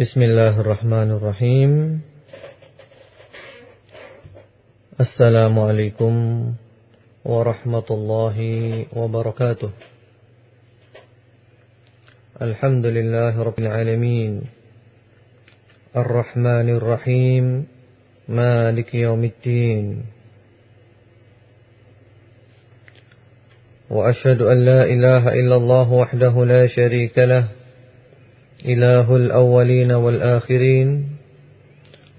بسم الله الرحمن الرحيم السلام عليكم ورحمة الله وبركاته الحمد لله رب العالمين الرحمن الرحيم مالك يوم الدين وأشهد أن لا إله إلا الله وحده لا شريك له إله الأولين والآخرين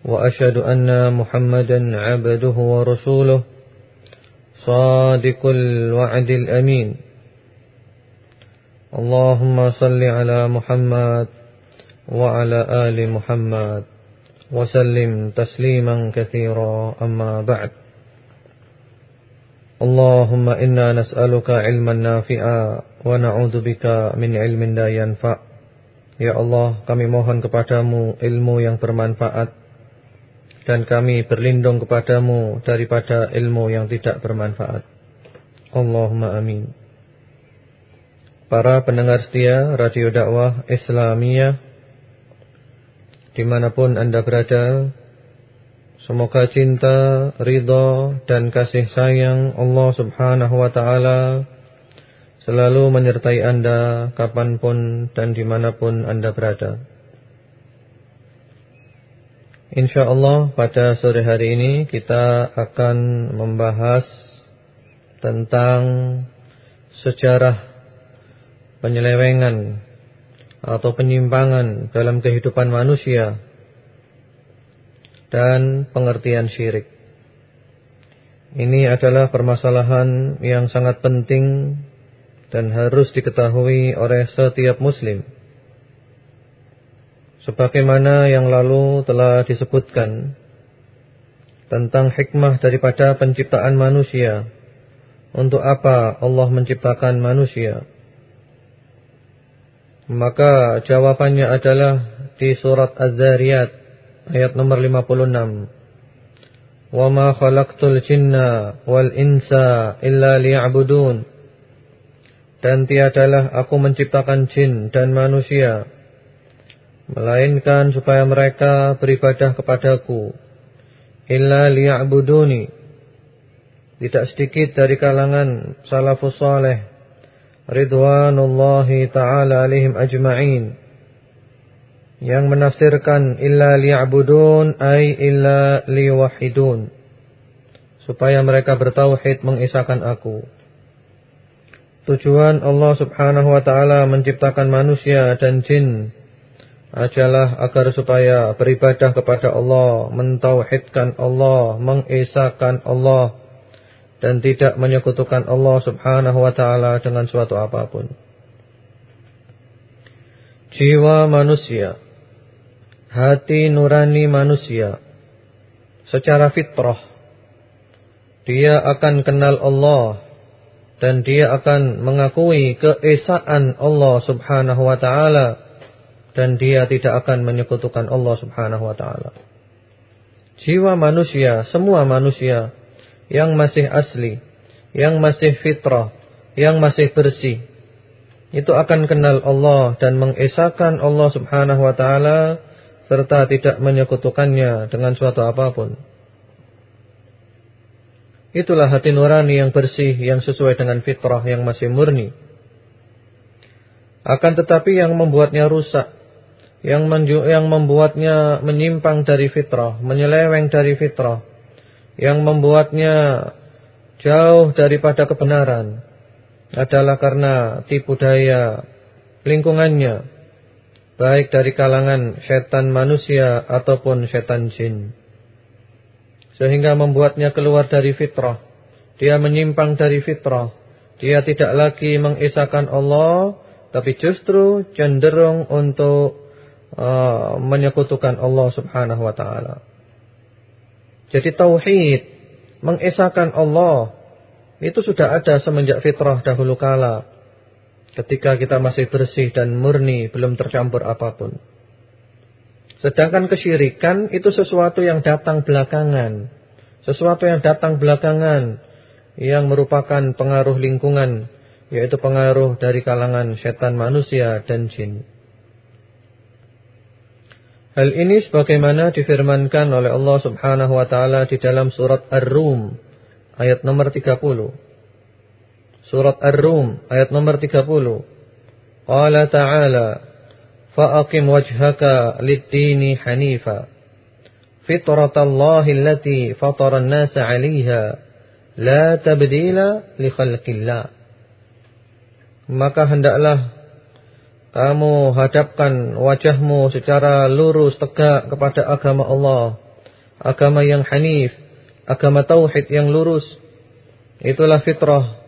وأشهد أن محمدا عبده ورسوله صادق الوعد الأمين. اللهم صل على محمد وعلى آل محمد وسلم تسليما كثيرا أما بعد. اللهم إنا نسألك علما نافعا ونعوذ بك من علم لا ينفع. Ya Allah, kami mohon kepadamu ilmu yang bermanfaat dan kami berlindung kepadamu daripada ilmu yang tidak bermanfaat. Allahumma amin. Para pendengar setia Radio Dakwah Islamiyah di mana pun anda berada, semoga cinta, ridha dan kasih sayang Allah subhanahu wa ta'ala selalu menyertai anda kapan pun dan di mana pun anda berada. InsyaAllah pada sore hari ini kita akan membahas tentang sejarah penyelewengan atau penyimpangan dalam kehidupan manusia dan pengertian syirik. Ini adalah permasalahan yang sangat penting dan harus diketahui oleh setiap muslim. Sebagaimana yang lalu telah disebutkan tentang hikmah daripada penciptaan manusia. Untuk apa Allah menciptakan manusia? Maka jawabannya adalah di surat Az-Zariyat ayat nomor 56. Wa ma khalaqtul jinna wal insa illa liya'budun. Dan tiadalah aku menciptakan jin dan manusia Melainkan supaya mereka beribadah kepadaku. Illa liya'buduni. Tidak sedikit dari kalangan salafus salih Ridwanullahi ta'ala alihim ajma'in Yang menafsirkan illa liya'budun ay illa liwahidun Supaya mereka bertauhid mengisahkan aku Tujuan Allah subhanahu wa ta'ala menciptakan manusia dan jin adalah agar supaya beribadah kepada Allah, mentauhidkan Allah, mengesahkan Allah dan tidak menyekutukan Allah subhanahu wa ta'ala dengan suatu apa pun. Jiwa manusia, hati nurani manusia, secara fitrah, dia akan kenal Allah dan dia akan mengakui keesaan Allah Subhanahu wa taala dan dia tidak akan menyekutukan Allah Subhanahu wa taala. Jiwa manusia, semua manusia yang masih asli, yang masih fitrah, yang masih bersih itu akan kenal Allah dan mengesahkan Allah Subhanahu wa taala serta tidak menyekutukannya dengan suatu apa pun. Itulah hati nurani yang bersih, yang sesuai dengan fitrah, yang masih murni. Akan tetapi yang membuatnya rusak, yang, yang membuatnya menyimpang dari fitrah, menyeleweng dari fitrah, yang membuatnya jauh daripada kebenaran, adalah karena tipu daya lingkungannya, baik dari kalangan setan manusia ataupun setan jin sehingga membuatnya keluar dari fitrah. Dia menyimpang dari fitrah. Dia tidak lagi mengisahkan Allah, tapi justru cenderung untuk uh, menyekutukan Allah Subhanahu wa taala. Jadi tauhid, mengisahkan Allah itu sudah ada semenjak fitrah dahulu kala. Ketika kita masih bersih dan murni, belum tercampur apa pun. Sedangkan kesyirikan itu sesuatu yang datang belakangan. Sesuatu yang datang belakangan. Yang merupakan pengaruh lingkungan. Yaitu pengaruh dari kalangan setan manusia dan jin. Hal ini sebagaimana difirmankan oleh Allah Subhanahu wa taala di dalam surat Ar-Rum ayat nomor 30. Surat Ar-Rum ayat nomor 30. Qala ta'ala fa'aqim wajhaka lid-dini hanifa fitratallahi allati fatara an-nasa 'alayha la tabdila li khalqillah. Maka hendaklah kamu hadapkan wajahmu secara lurus tegak kepada agama Allah. Agama yang hanif. Agama tauhid yang lurus. Itulah fitrah.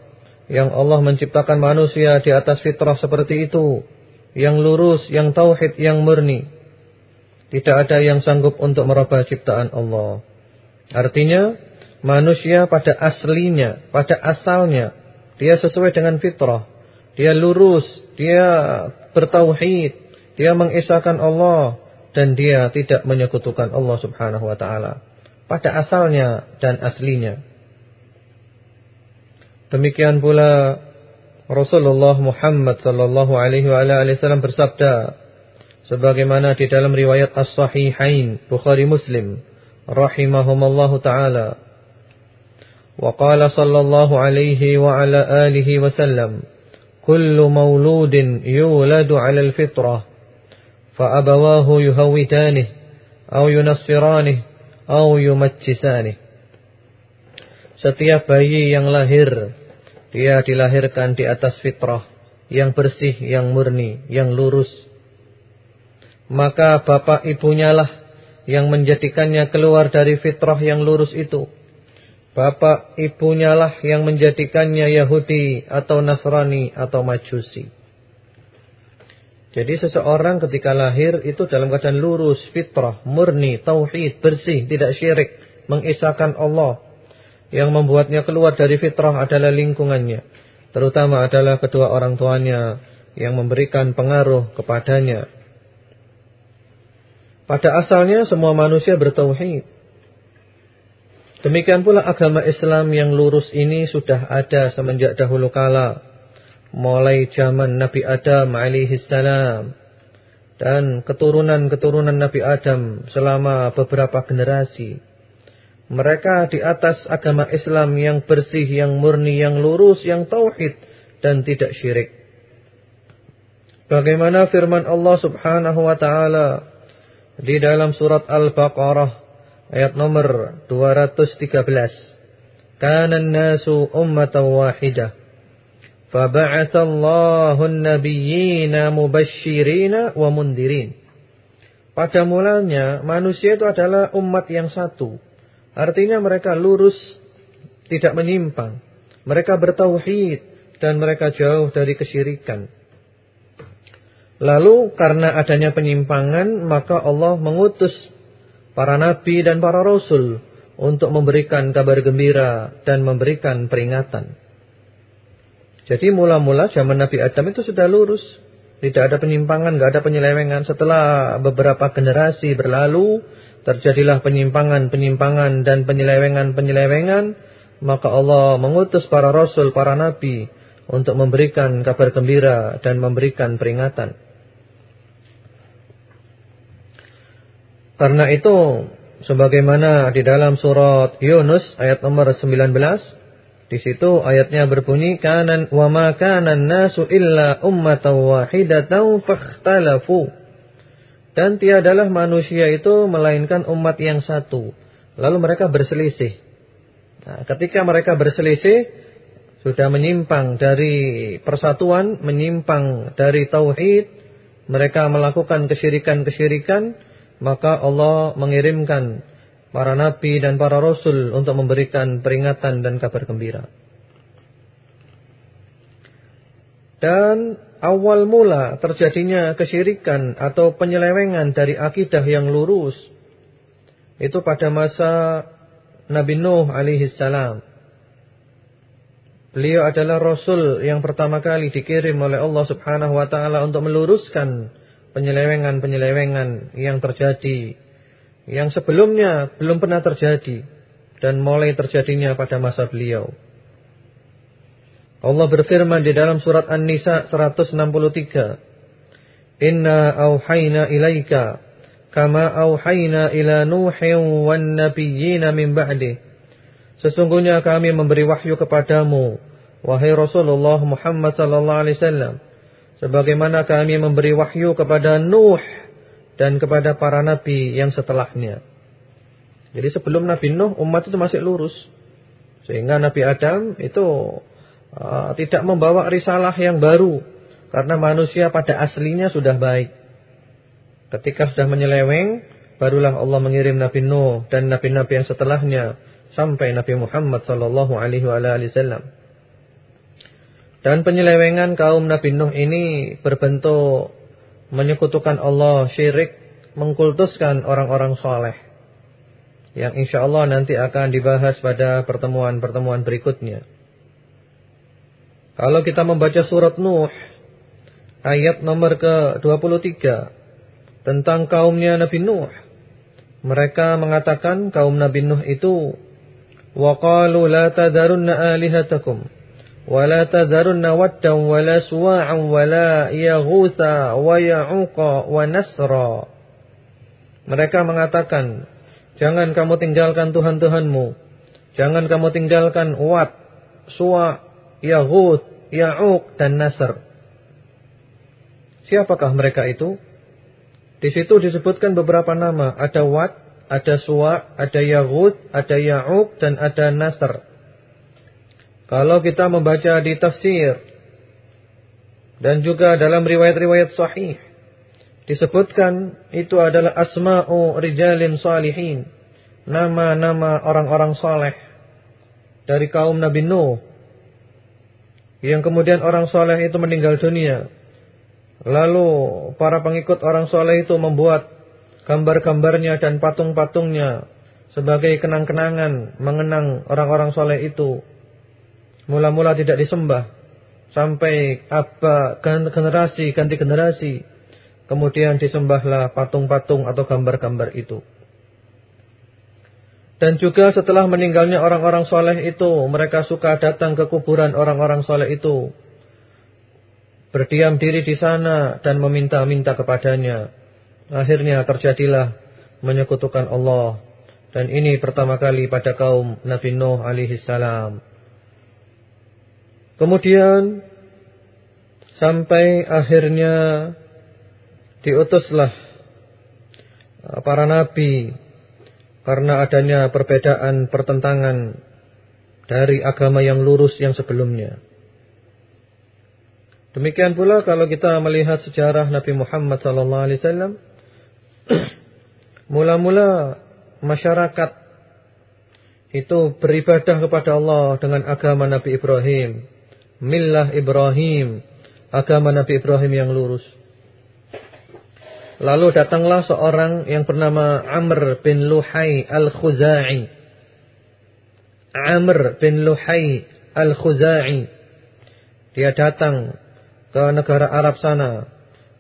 Yang Allah menciptakan manusia di atas fitrah seperti itu. Yang lurus, yang tauhid, yang murni. Tidak ada yang sanggup untuk merubah ciptaan Allah. Artinya, manusia pada aslinya, pada asalnya, dia sesuai dengan fitrah. Dia lurus, dia bertauhid, dia mengisahkan Allah dan dia tidak menyekutukan Allah Subhanahu wa taala pada asalnya dan aslinya. Demikian pula Rasulullah Muhammad sallallahu alaihi wasallam bersabda sebagaimana di dalam riwayat As-Sahihain Bukhari Muslim rahimahumallahu taala wa qala sallallahu alaihi wa ala alihi wasallam kullu mauludin yuladu ala al-fitrah fa abawahu yuhawitanihi aw yunassiranihi aw setiap bayi yang lahir dia dilahirkan di atas fitrah yang bersih, yang murni, yang lurus. Maka bapak ibunya lah yang menjadikannya keluar dari fitrah yang lurus itu. Bapak ibunya lah yang menjadikannya Yahudi atau Nasrani atau Majusi. Jadi seseorang ketika lahir itu dalam keadaan lurus, fitrah, murni, tauhid, bersih, tidak syirik, mengisahkan Allah. Yang membuatnya keluar dari fitrah adalah lingkungannya. Terutama adalah kedua orang tuanya yang memberikan pengaruh kepadanya. Pada asalnya semua manusia bertauhid. Demikian pula agama Islam yang lurus ini sudah ada semenjak dahulu kala. Mulai zaman Nabi Adam alaihi salam. Dan keturunan-keturunan Nabi Adam selama beberapa generasi. Mereka di atas agama Islam yang bersih, yang murni, yang lurus, yang tauhid. Dan tidak syirik. Bagaimana firman Allah subhanahu wa ta'ala. Di dalam surat Al-Baqarah ayat nomor 213. Kana an-nasu ummatan wahidah. Faba'atha Allahu an-nabiyyina mubashshirina wa mundirin. Pada mulanya manusia itu adalah umat yang satu. Artinya mereka lurus, tidak menyimpang. Mereka bertauhid dan mereka jauh dari kesyirikan. Lalu karena adanya penyimpangan maka Allah mengutus para nabi dan para rasul untuk memberikan kabar gembira dan memberikan peringatan. Jadi mula-mula zaman Nabi Adam itu sudah lurus. Tidak ada penyimpangan, tidak ada penyelewengan. Setelah beberapa generasi berlalu, terjadilah penyimpangan-penyimpangan dan penyelewengan-penyelewengan. Maka Allah mengutus para rasul, para nabi untuk memberikan kabar gembira dan memberikan peringatan. Karena itu sebagaimana di dalam surat Yunus ayat nomor 19 di situ ayatnya berbunyi kanan wa ma kana nasu illa ummatan wahidatan fakhtalafu. Dan tiadalah manusia itu melainkan umat yang satu. Lalu mereka berselisih. Nah, ketika mereka berselisih sudah menyimpang dari persatuan menyimpang dari tauhid mereka melakukan kesyirikan-kesyirikan maka Allah mengirimkan para nabi dan para rasul untuk memberikan peringatan dan kabar gembira. Dan awal mula terjadinya kesyirikan atau penyelewengan dari akidah yang lurus itu pada masa Nabi Nuh alaihi salam. Beliau adalah rasul yang pertama kali dikirim oleh Allah Subhanahu wa taala untuk meluruskan penyelewengan-penyelewengan yang terjadi yang sebelumnya belum pernah terjadi dan mulai terjadinya pada masa beliau. Allah berfirman di dalam surat An-Nisa 163, "Inna auhayna ilaika kama auhayna ila Nuhin wan nabiyyin min ba'di Sesungguhnya kami memberi wahyu kepadamu wahai Rasulullah Muhammad sallallahu alaihi wasallam sebagaimana kami memberi wahyu kepada Nuh dan kepada para nabi yang setelahnya. Jadi sebelum Nabi Nuh umat itu masih lurus. Sehingga Nabi Adam itu uh, tidak membawa risalah yang baru. Karena manusia pada aslinya sudah baik. Ketika sudah menyeleweng, barulah Allah mengirim Nabi Nuh dan nabi-nabi yang setelahnya sampai Nabi Muhammad wasallam. Dan penyelewengan kaum Nabi Nuh ini berbentuk menyekutukan Allah, syirik, mengkultuskan orang-orang soleh. Yang insya Allah nanti akan dibahas pada pertemuan-pertemuan berikutnya. Kalau kita membaca surat Nuh, ayat nomor ke-23 tentang kaumnya Nabi Nuh. Mereka mengatakan kaum Nabi Nuh itu waqalu la tadarunna alihatakum la suwa'an wa la yaghutha wa ya'uqa wa nasra. Mereka mengatakan jangan kamu tinggalkan Tuhan-Tuhanmu. Jangan kamu tinggalkan Wad, Suwa, Yaghuth, Ya'uq dan Nasr. Siapakah mereka itu? Di situ disebutkan beberapa nama. Ada Wat, ada Suwa, ada Yahud, ada Ya'uq, dan ada Nasr. Kalau kita membaca di tafsir, dan juga dalam riwayat-riwayat sahih, disebutkan itu adalah asma'u rijalin salihin. Nama-nama orang-orang saleh dari kaum Nabi Nuh. Yang kemudian orang saleh itu meninggal dunia. Lalu para pengikut orang soleh itu membuat gambar-gambarnya dan patung-patungnya sebagai kenang-kenangan mengenang orang-orang soleh itu. Mula-mula tidak disembah sampai apa generasi ganti generasi. Kemudian disembahlah patung-patung atau gambar-gambar itu. Dan juga setelah meninggalnya orang-orang soleh itu, mereka suka datang ke kuburan orang-orang soleh itu berdiam diri di sana dan meminta-minta kepadanya. Akhirnya terjadilah menyekutukan Allah. Dan ini pertama kali pada kaum Nabi Nuh alaihi salam. Kemudian sampai akhirnya diutuslah para nabi karena adanya perbedaan pertentangan dari agama yang lurus yang sebelumnya. Demikian pula kalau kita melihat sejarah Nabi Muhammad sallallahu alaihi wasallam mula-mula masyarakat itu beribadah kepada Allah dengan agama Nabi Ibrahim, millah Ibrahim, agama Nabi Ibrahim yang lurus. Lalu datanglah seorang yang bernama Amr bin Luhai Al-Khuzai. Amr bin Luhai Al-Khuzai. Dia datang ke negara Arab sana.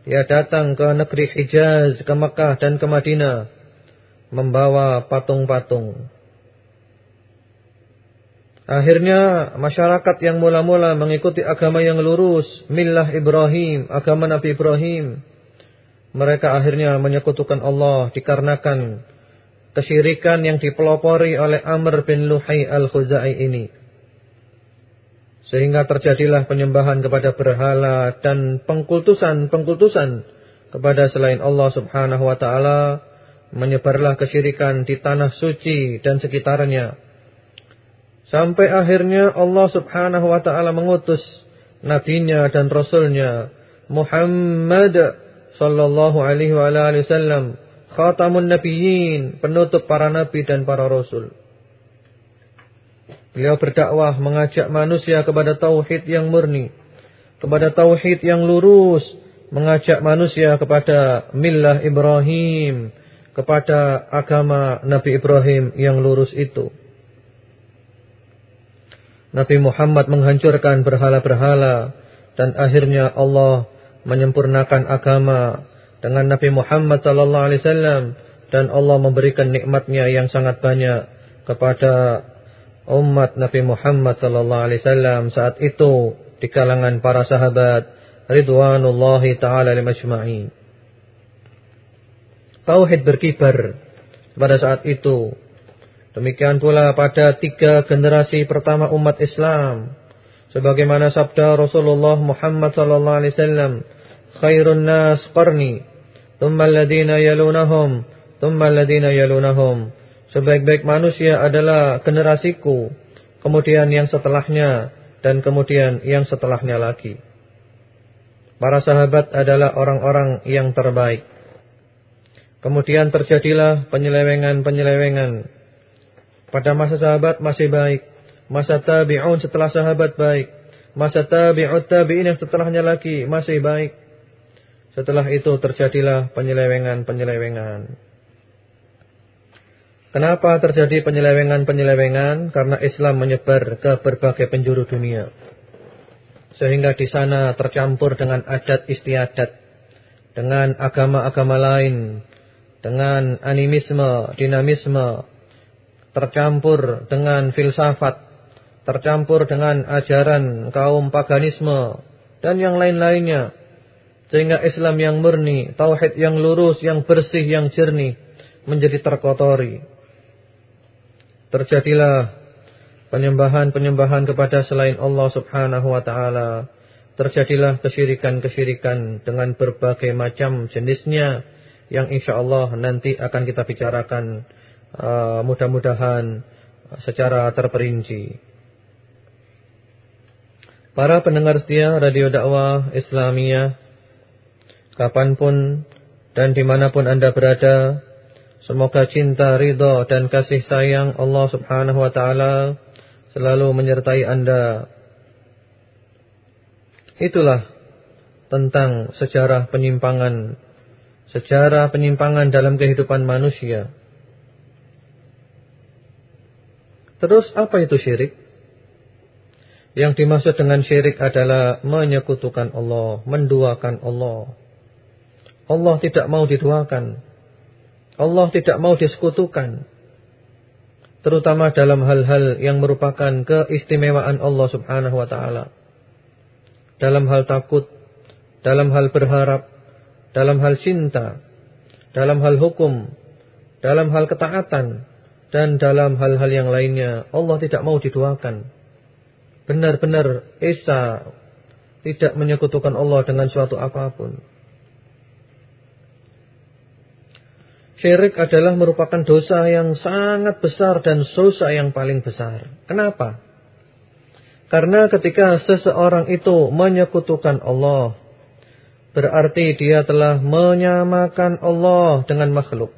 Dia datang ke negeri Hijaz, ke Mekah dan ke Madinah. Membawa patung-patung. Akhirnya masyarakat yang mula-mula mengikuti agama yang lurus. Millah Ibrahim, agama Nabi Ibrahim. Mereka akhirnya menyekutukan Allah dikarenakan kesyirikan yang dipelopori oleh Amr bin Luhai al-Khuzai ini. Sehingga terjadilah penyembahan kepada berhala dan pengkultusan-pengkultusan kepada selain Allah subhanahu wa ta'ala. Menyebarlah kesyirikan di tanah suci dan sekitarnya. Sampai akhirnya Allah subhanahu wa ta'ala mengutus nabinya dan rasulnya. Muhammad sallallahu alaihi wa alaihi wasallam. Khatamun nabiyyin, penutup para nabi dan para rasul. Beliau berdakwah mengajak manusia kepada tauhid yang murni, kepada tauhid yang lurus, mengajak manusia kepada millah Ibrahim, kepada agama Nabi Ibrahim yang lurus itu. Nabi Muhammad menghancurkan berhala-berhala dan akhirnya Allah menyempurnakan agama dengan Nabi Muhammad sallallahu alaihi wasallam dan Allah memberikan nikmatnya yang sangat banyak kepada umat Nabi Muhammad sallallahu alaihi wasallam saat itu di kalangan para sahabat ridwanullahi taala limajma'in. Tauhid berkibar pada saat itu. Demikian pula pada tiga generasi pertama umat Islam. Sebagaimana sabda Rasulullah Muhammad sallallahu alaihi wasallam, "Khairun nas qarni, thumma alladziina yalunahum, thumma alladziina yalunahum." Sebaik-baik manusia adalah generasiku, kemudian yang setelahnya dan kemudian yang setelahnya lagi. Para sahabat adalah orang-orang yang terbaik. Kemudian terjadilah penyelewengan-penyelewengan. Pada masa sahabat masih baik. Masa tabi'un setelah sahabat baik. Masa tabi'ut tabi'in yang setelahnya lagi masih baik. Setelah itu terjadilah penyelewengan-penyelewengan. Kenapa terjadi penyelewengan-penyelewengan? Karena Islam menyebar ke berbagai penjuru dunia. Sehingga di sana tercampur dengan adat istiadat. Dengan agama-agama lain dengan animisme, dinamisme, tercampur dengan filsafat, tercampur dengan ajaran kaum paganisme, dan yang lain-lainnya. Sehingga Islam yang murni, tauhid yang lurus, yang bersih, yang jernih, menjadi terkotori. Terjadilah penyembahan-penyembahan kepada selain Allah subhanahu wa ta'ala. Terjadilah kesyirikan-kesyirikan dengan berbagai macam jenisnya yang insya Allah nanti akan kita bicarakan mudah-mudahan secara terperinci. Para pendengar setia Radio Dakwah Islamiyah, kapan pun dan di mana pun Anda berada, semoga cinta, ridho dan kasih sayang Allah Subhanahu Wa Taala selalu menyertai Anda. Itulah tentang sejarah penyimpangan sejarah penyimpangan dalam kehidupan manusia. Terus apa itu syirik? Yang dimaksud dengan syirik adalah menyekutukan Allah, menduakan Allah. Allah tidak mau diduakan. Allah tidak mau disekutukan. Terutama dalam hal-hal yang merupakan keistimewaan Allah subhanahu wa ta'ala. Dalam hal takut, dalam hal berharap, dalam hal cinta, dalam hal hukum, dalam hal ketaatan, dan dalam hal-hal yang lainnya. Allah tidak mau diduakan. Benar-benar Esa tidak menyekutukan Allah dengan suatu apa pun. Syirik adalah merupakan dosa yang sangat besar dan dosa yang paling besar. Kenapa? Karena ketika seseorang itu menyekutukan Allah, Berarti dia telah menyamakan Allah dengan makhluk.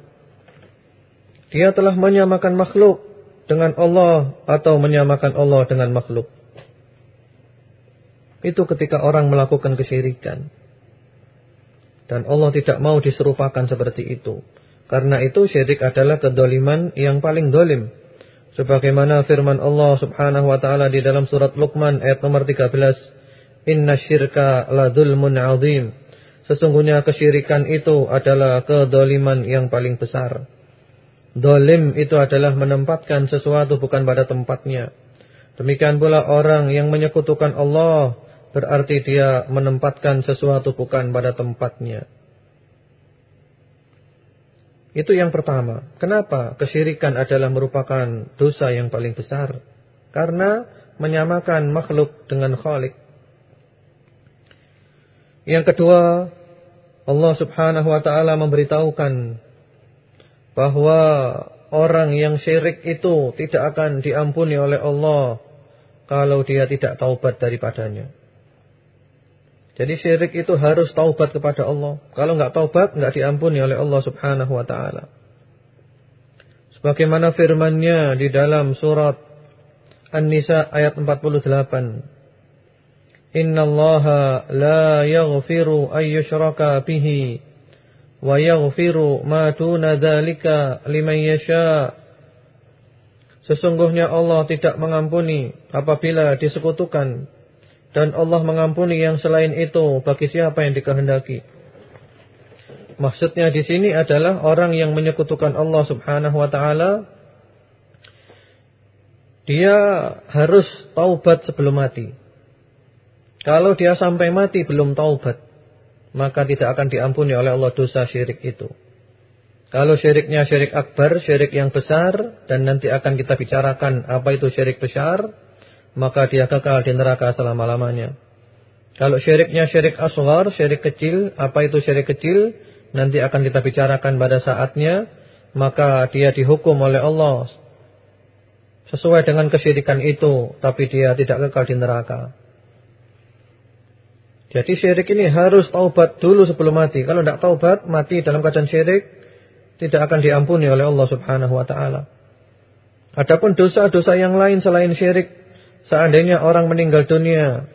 Dia telah menyamakan makhluk dengan Allah atau menyamakan Allah dengan makhluk. Itu ketika orang melakukan kesyirikan. Dan Allah tidak mau diserupakan seperti itu. Karena itu syirik adalah kedoliman yang paling dolim. Sebagaimana firman Allah subhanahu wa ta'ala di dalam surat Luqman ayat nomor 13. Inna syirka la dhulmun azim. Sesungguhnya kesyirikan itu adalah kedoliman yang paling besar. Dolim itu adalah menempatkan sesuatu bukan pada tempatnya. Demikian pula orang yang menyekutukan Allah berarti dia menempatkan sesuatu bukan pada tempatnya. Itu yang pertama. Kenapa? Kesyirikan adalah merupakan dosa yang paling besar. Karena menyamakan makhluk dengan khalik. Yang kedua, Allah Subhanahu wa taala memberitahukan bahwa orang yang syirik itu tidak akan diampuni oleh Allah kalau dia tidak taubat daripadanya. Jadi syirik itu harus taubat kepada Allah. Kalau enggak taubat enggak diampuni oleh Allah Subhanahu wa taala. Sebagaimana firman-Nya di dalam surat An-Nisa ayat 48. Inna la yaghfiru an yushraka bihi duna dzalika liman yasha. Sesungguhnya Allah tidak mengampuni apabila disekutukan dan Allah mengampuni yang selain itu bagi siapa yang dikehendaki. Maksudnya di sini adalah orang yang menyekutukan Allah Subhanahu wa taala dia harus taubat sebelum mati. Kalau dia sampai mati belum taubat, maka tidak akan diampuni oleh Allah dosa syirik itu. Kalau syiriknya syirik akbar, syirik yang besar dan nanti akan kita bicarakan apa itu syirik besar, maka dia kekal di neraka selama-lamanya. Kalau syiriknya syirik asghar, syirik kecil, apa itu syirik kecil? Nanti akan kita bicarakan pada saatnya, maka dia dihukum oleh Allah sesuai dengan kesyirikan itu, tapi dia tidak kekal di neraka. Jadi syirik ini harus taubat dulu sebelum mati. Kalau tidak taubat, mati dalam keadaan syirik, tidak akan diampuni oleh Allah Subhanahu wa taala. Adapun dosa-dosa yang lain selain syirik, seandainya orang meninggal dunia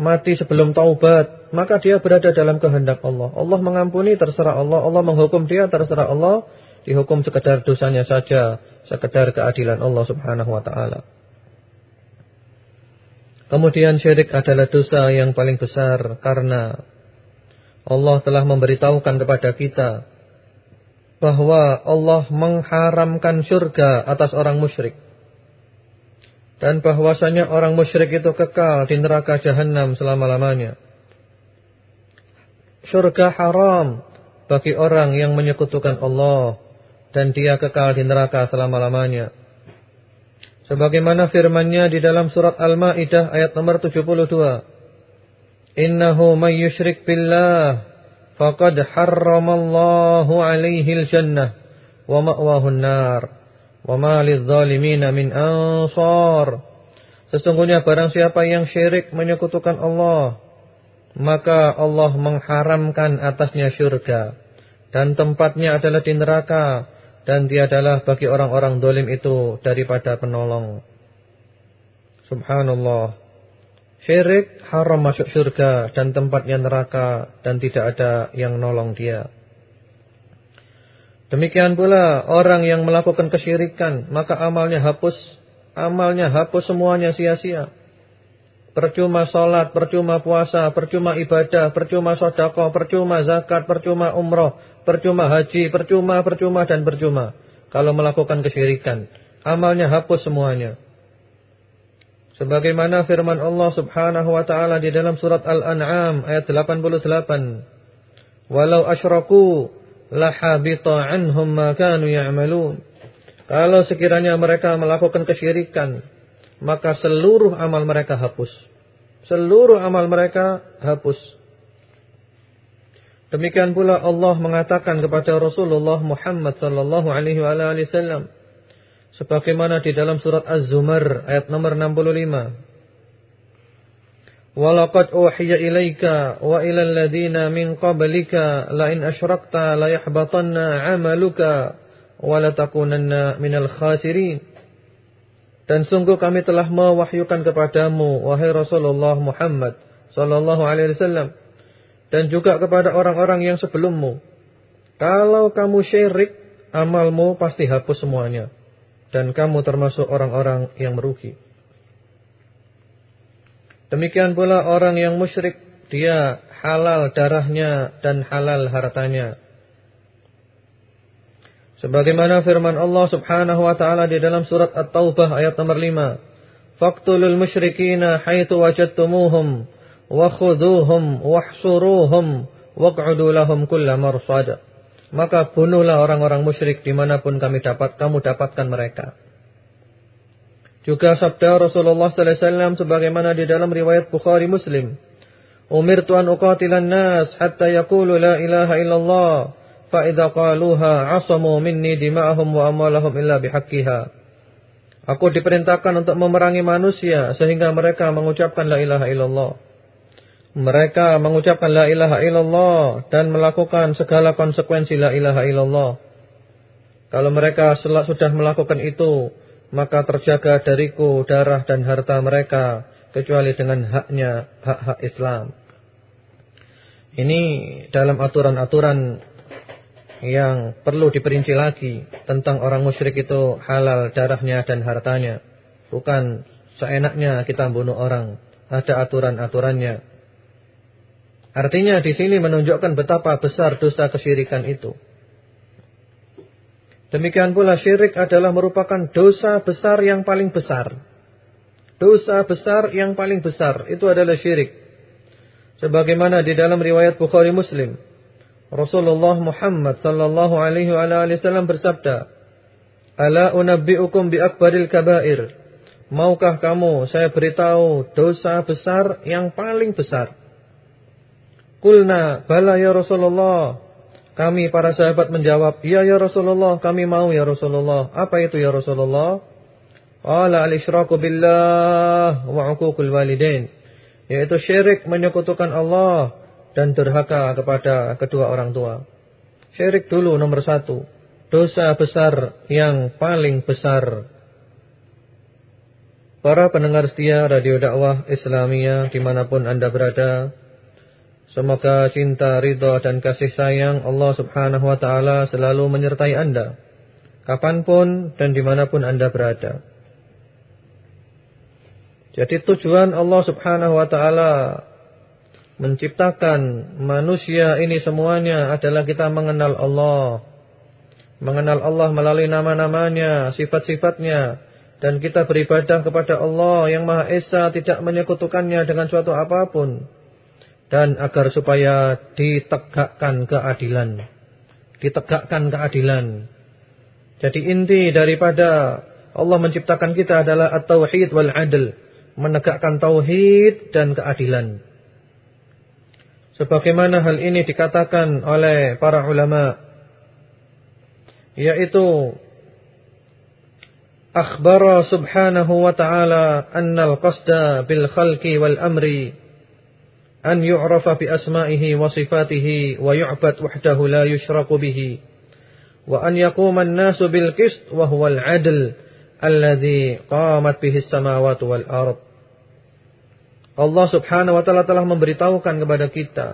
mati sebelum taubat, maka dia berada dalam kehendak Allah. Allah mengampuni terserah Allah, Allah menghukum dia terserah Allah, dihukum sekedar dosanya saja, sekedar keadilan Allah Subhanahu wa taala. Kemudian syirik adalah dosa yang paling besar karena Allah telah memberitahukan kepada kita bahwa Allah mengharamkan surga atas orang musyrik. Dan bahwasanya orang musyrik itu kekal di neraka jahanam selama-lamanya. Surga haram bagi orang yang menyekutukan Allah dan dia kekal di neraka selama-lamanya. Sebagaimana firman-Nya di dalam surat Al-Maidah ayat nomor 72. Innahu may yusyrik billah faqad harramallahu alaihi al-jannah wa ma'wahu an-nar wa ma lidh-dhalimin min ansar Sesungguhnya barang siapa yang syirik menyekutukan Allah maka Allah mengharamkan atasnya syurga dan tempatnya adalah di neraka dan tiadalah bagi orang-orang dolim itu daripada penolong Subhanallah Syirik haram masuk surga dan tempatnya neraka dan tidak ada yang nolong dia. Demikian pula orang yang melakukan kesyirikan maka amalnya hapus, amalnya hapus semuanya sia-sia. Percuma sholat, percuma puasa, percuma ibadah, percuma sodako, percuma zakat, percuma umroh, percuma haji, percuma, percuma dan percuma. Kalau melakukan kesyirikan, amalnya hapus semuanya. Sebagaimana firman Allah Subhanahu wa taala di dalam surat Al-An'am ayat 88. Walau asyraku lahabita anhum ma kanu ya'malun. Kalau sekiranya mereka melakukan kesyirikan, maka seluruh amal mereka hapus. Seluruh amal mereka hapus. Demikian pula Allah mengatakan kepada Rasulullah Muhammad sallallahu alaihi wasallam sebagaimana di dalam surat Az-Zumar ayat nomor 65 Walaqad uhiya ilaika wa ilal ladina min qablika la in asyrakta la yahbatanna 'amaluka wa la takunanna minal khasirin Dan sungguh kami telah mewahyukan kepadamu wahai Rasulullah Muhammad sallallahu alaihi wasallam dan juga kepada orang-orang yang sebelummu kalau kamu syirik amalmu pasti hapus semuanya dan kamu termasuk orang-orang yang merugi. Demikian pula orang yang musyrik, dia halal darahnya dan halal hartanya. Sebagaimana firman Allah Subhanahu wa taala di dalam surat At-Taubah ayat nomor 5. Faqtulul musyrikina haitsu wajadtumuhum wa khudhuhum wahsuruhum waq'udu lahum kulla marsad. Maka bunuhlah orang-orang musyrik di mana pun kami dapat, kamu dapatkan mereka. Juga sabda Rasulullah sallallahu alaihi wasallam sebagaimana di dalam riwayat Bukhari Muslim. Umirtu an uqatilan nas hatta yaqulu la ilaha illallah idza qaluha asamu minni dima'ahum wa amwalahum illa. Aku diperintahkan untuk memerangi manusia sehingga mereka mengucapkan la ilaha illallah mereka mengucapkan la ilaha illallah dan melakukan segala konsekuensi la ilaha illallah. Kalau mereka sudah melakukan itu, maka terjaga dariku darah dan harta mereka kecuali dengan haknya hak-hak Islam. Ini dalam aturan-aturan yang perlu diperinci lagi tentang orang musyrik itu halal darahnya dan hartanya. Bukan seenaknya kita bunuh orang. Ada aturan-aturannya. Artinya di sini menunjukkan betapa besar dosa kesyirikan itu. Demikian pula syirik adalah merupakan dosa besar yang paling besar. Dosa besar yang paling besar itu adalah syirik. Sebagaimana di dalam riwayat Bukhari Muslim. Rasulullah Muhammad sallallahu alaihi wasallam bersabda, "Ala unabbiukum bi akbaril kabair?" Maukah kamu saya beritahu dosa besar yang paling besar? Kulna, bala ya Rasulullah. Kami para sahabat menjawab, "Ya ya Rasulullah, kami mau ya Rasulullah." Apa itu ya Rasulullah? Qala al-isyraku billah wa 'uququl walidain. Yaitu syirik menyekutukan Allah dan durhaka kepada kedua orang tua. Syirik dulu nomor satu. Dosa besar yang paling besar. Para pendengar setia Radio Dakwah Islamiyah di mana pun anda berada. Semoga cinta, ridha dan kasih sayang Allah subhanahu wa ta'ala selalu menyertai anda. Kapan pun dan di mana pun anda berada. Jadi tujuan Allah subhanahu wa ta'ala menciptakan manusia ini semuanya adalah kita mengenal Allah. Mengenal Allah melalui nama-namanya, sifat-sifatnya. Dan kita beribadah kepada Allah yang Maha Esa tidak menyekutukannya dengan suatu apa pun. Dan agar supaya ditegakkan keadilan. Ditegakkan keadilan. Jadi inti daripada Allah menciptakan kita adalah at-tauhid wal-adl. Menegakkan tauhid dan keadilan. Sebagaimana hal ini dikatakan oleh para ulama yaitu akhbara subhanahu wa ta'ala annal qasda bil khalqi wal amri an yu'rafa bi asma'ihi wa sifatihi wa yu'bad wahdahu la yushraku bihi wa an yaquma an-nasu bil qist wa huwa al-'adl alladhi qamat bihi as-samawati wal ardh Allah subhanahu wa ta'ala telah memberitahukan kepada kita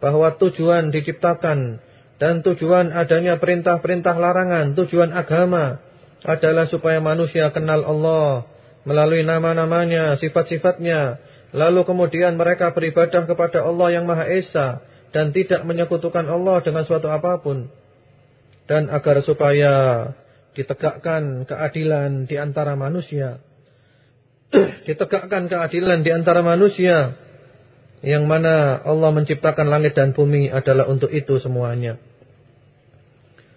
bahwa tujuan diciptakan dan tujuan adanya perintah-perintah larangan, tujuan agama adalah supaya manusia kenal Allah melalui nama-namanya, sifat-sifatnya, lalu kemudian mereka beribadah kepada Allah yang Maha Esa dan tidak menyekutukan Allah dengan suatu apa pun. Dan agar supaya ditegakkan keadilan di antara manusia. Ditegakkan keadilan di antara manusia yang mana Allah menciptakan langit dan bumi adalah untuk itu semuanya.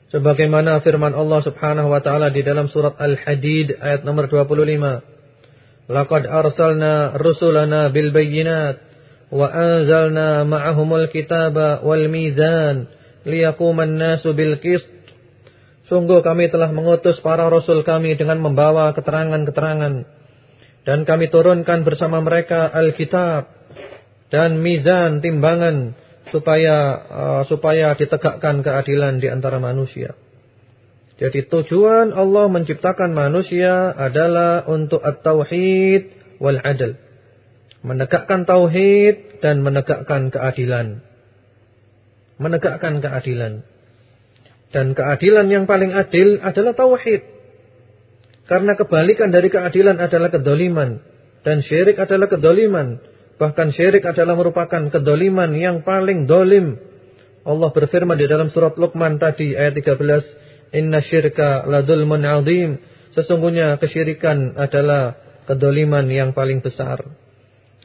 Sebagaimana firman Allah Subhanahu wa taala di dalam surat Al-Hadid ayat nomor 25. Laqad arsalna rusulana bil bayyinat wa anzalna ma'ahumul kitaba wal mizan liyaquman nasu bil qist. Sungguh kami telah mengutus para rasul kami dengan membawa keterangan-keterangan dan kami turunkan bersama mereka Alkitab dan mizan timbangan supaya uh, supaya ditegakkan keadilan di antara manusia. Jadi tujuan Allah menciptakan manusia adalah untuk at-tauhid wal adl. Menegakkan tauhid dan menegakkan keadilan. Menegakkan keadilan. Dan keadilan yang paling adil adalah tauhid. Karena kebalikan dari keadilan adalah kedoliman. Dan syirik adalah kedoliman. Bahkan syirik adalah merupakan kedoliman yang paling dolim. Allah berfirman di dalam surat Luqman tadi ayat 13. Inna syirka ladulmun azim. Sesungguhnya kesyirikan adalah kedoliman yang paling besar.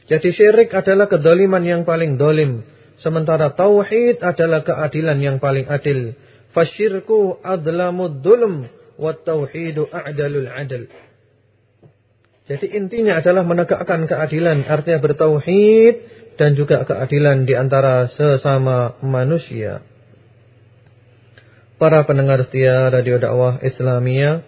Jadi syirik adalah kedoliman yang paling dolim. Sementara tauhid adalah keadilan yang paling adil. Fasyirku adlamud dulm wat-tauhidu a'dalul 'adl. Jadi intinya adalah menegakkan keadilan, artinya bertauhid dan juga keadilan di antara sesama manusia. Para pendengar setia Radio Dakwah Islamia,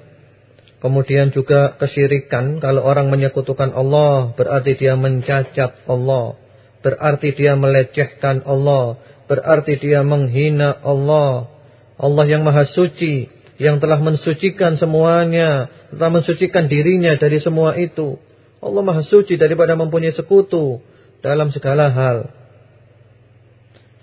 kemudian juga kesyirikan kalau orang menyekutukan Allah berarti dia mencacat Allah, berarti dia melecehkan Allah, berarti dia menghina Allah. Allah yang Maha Suci yang telah mensucikan semuanya, telah mensucikan dirinya dari semua itu. Allah Maha Suci daripada mempunyai sekutu dalam segala hal.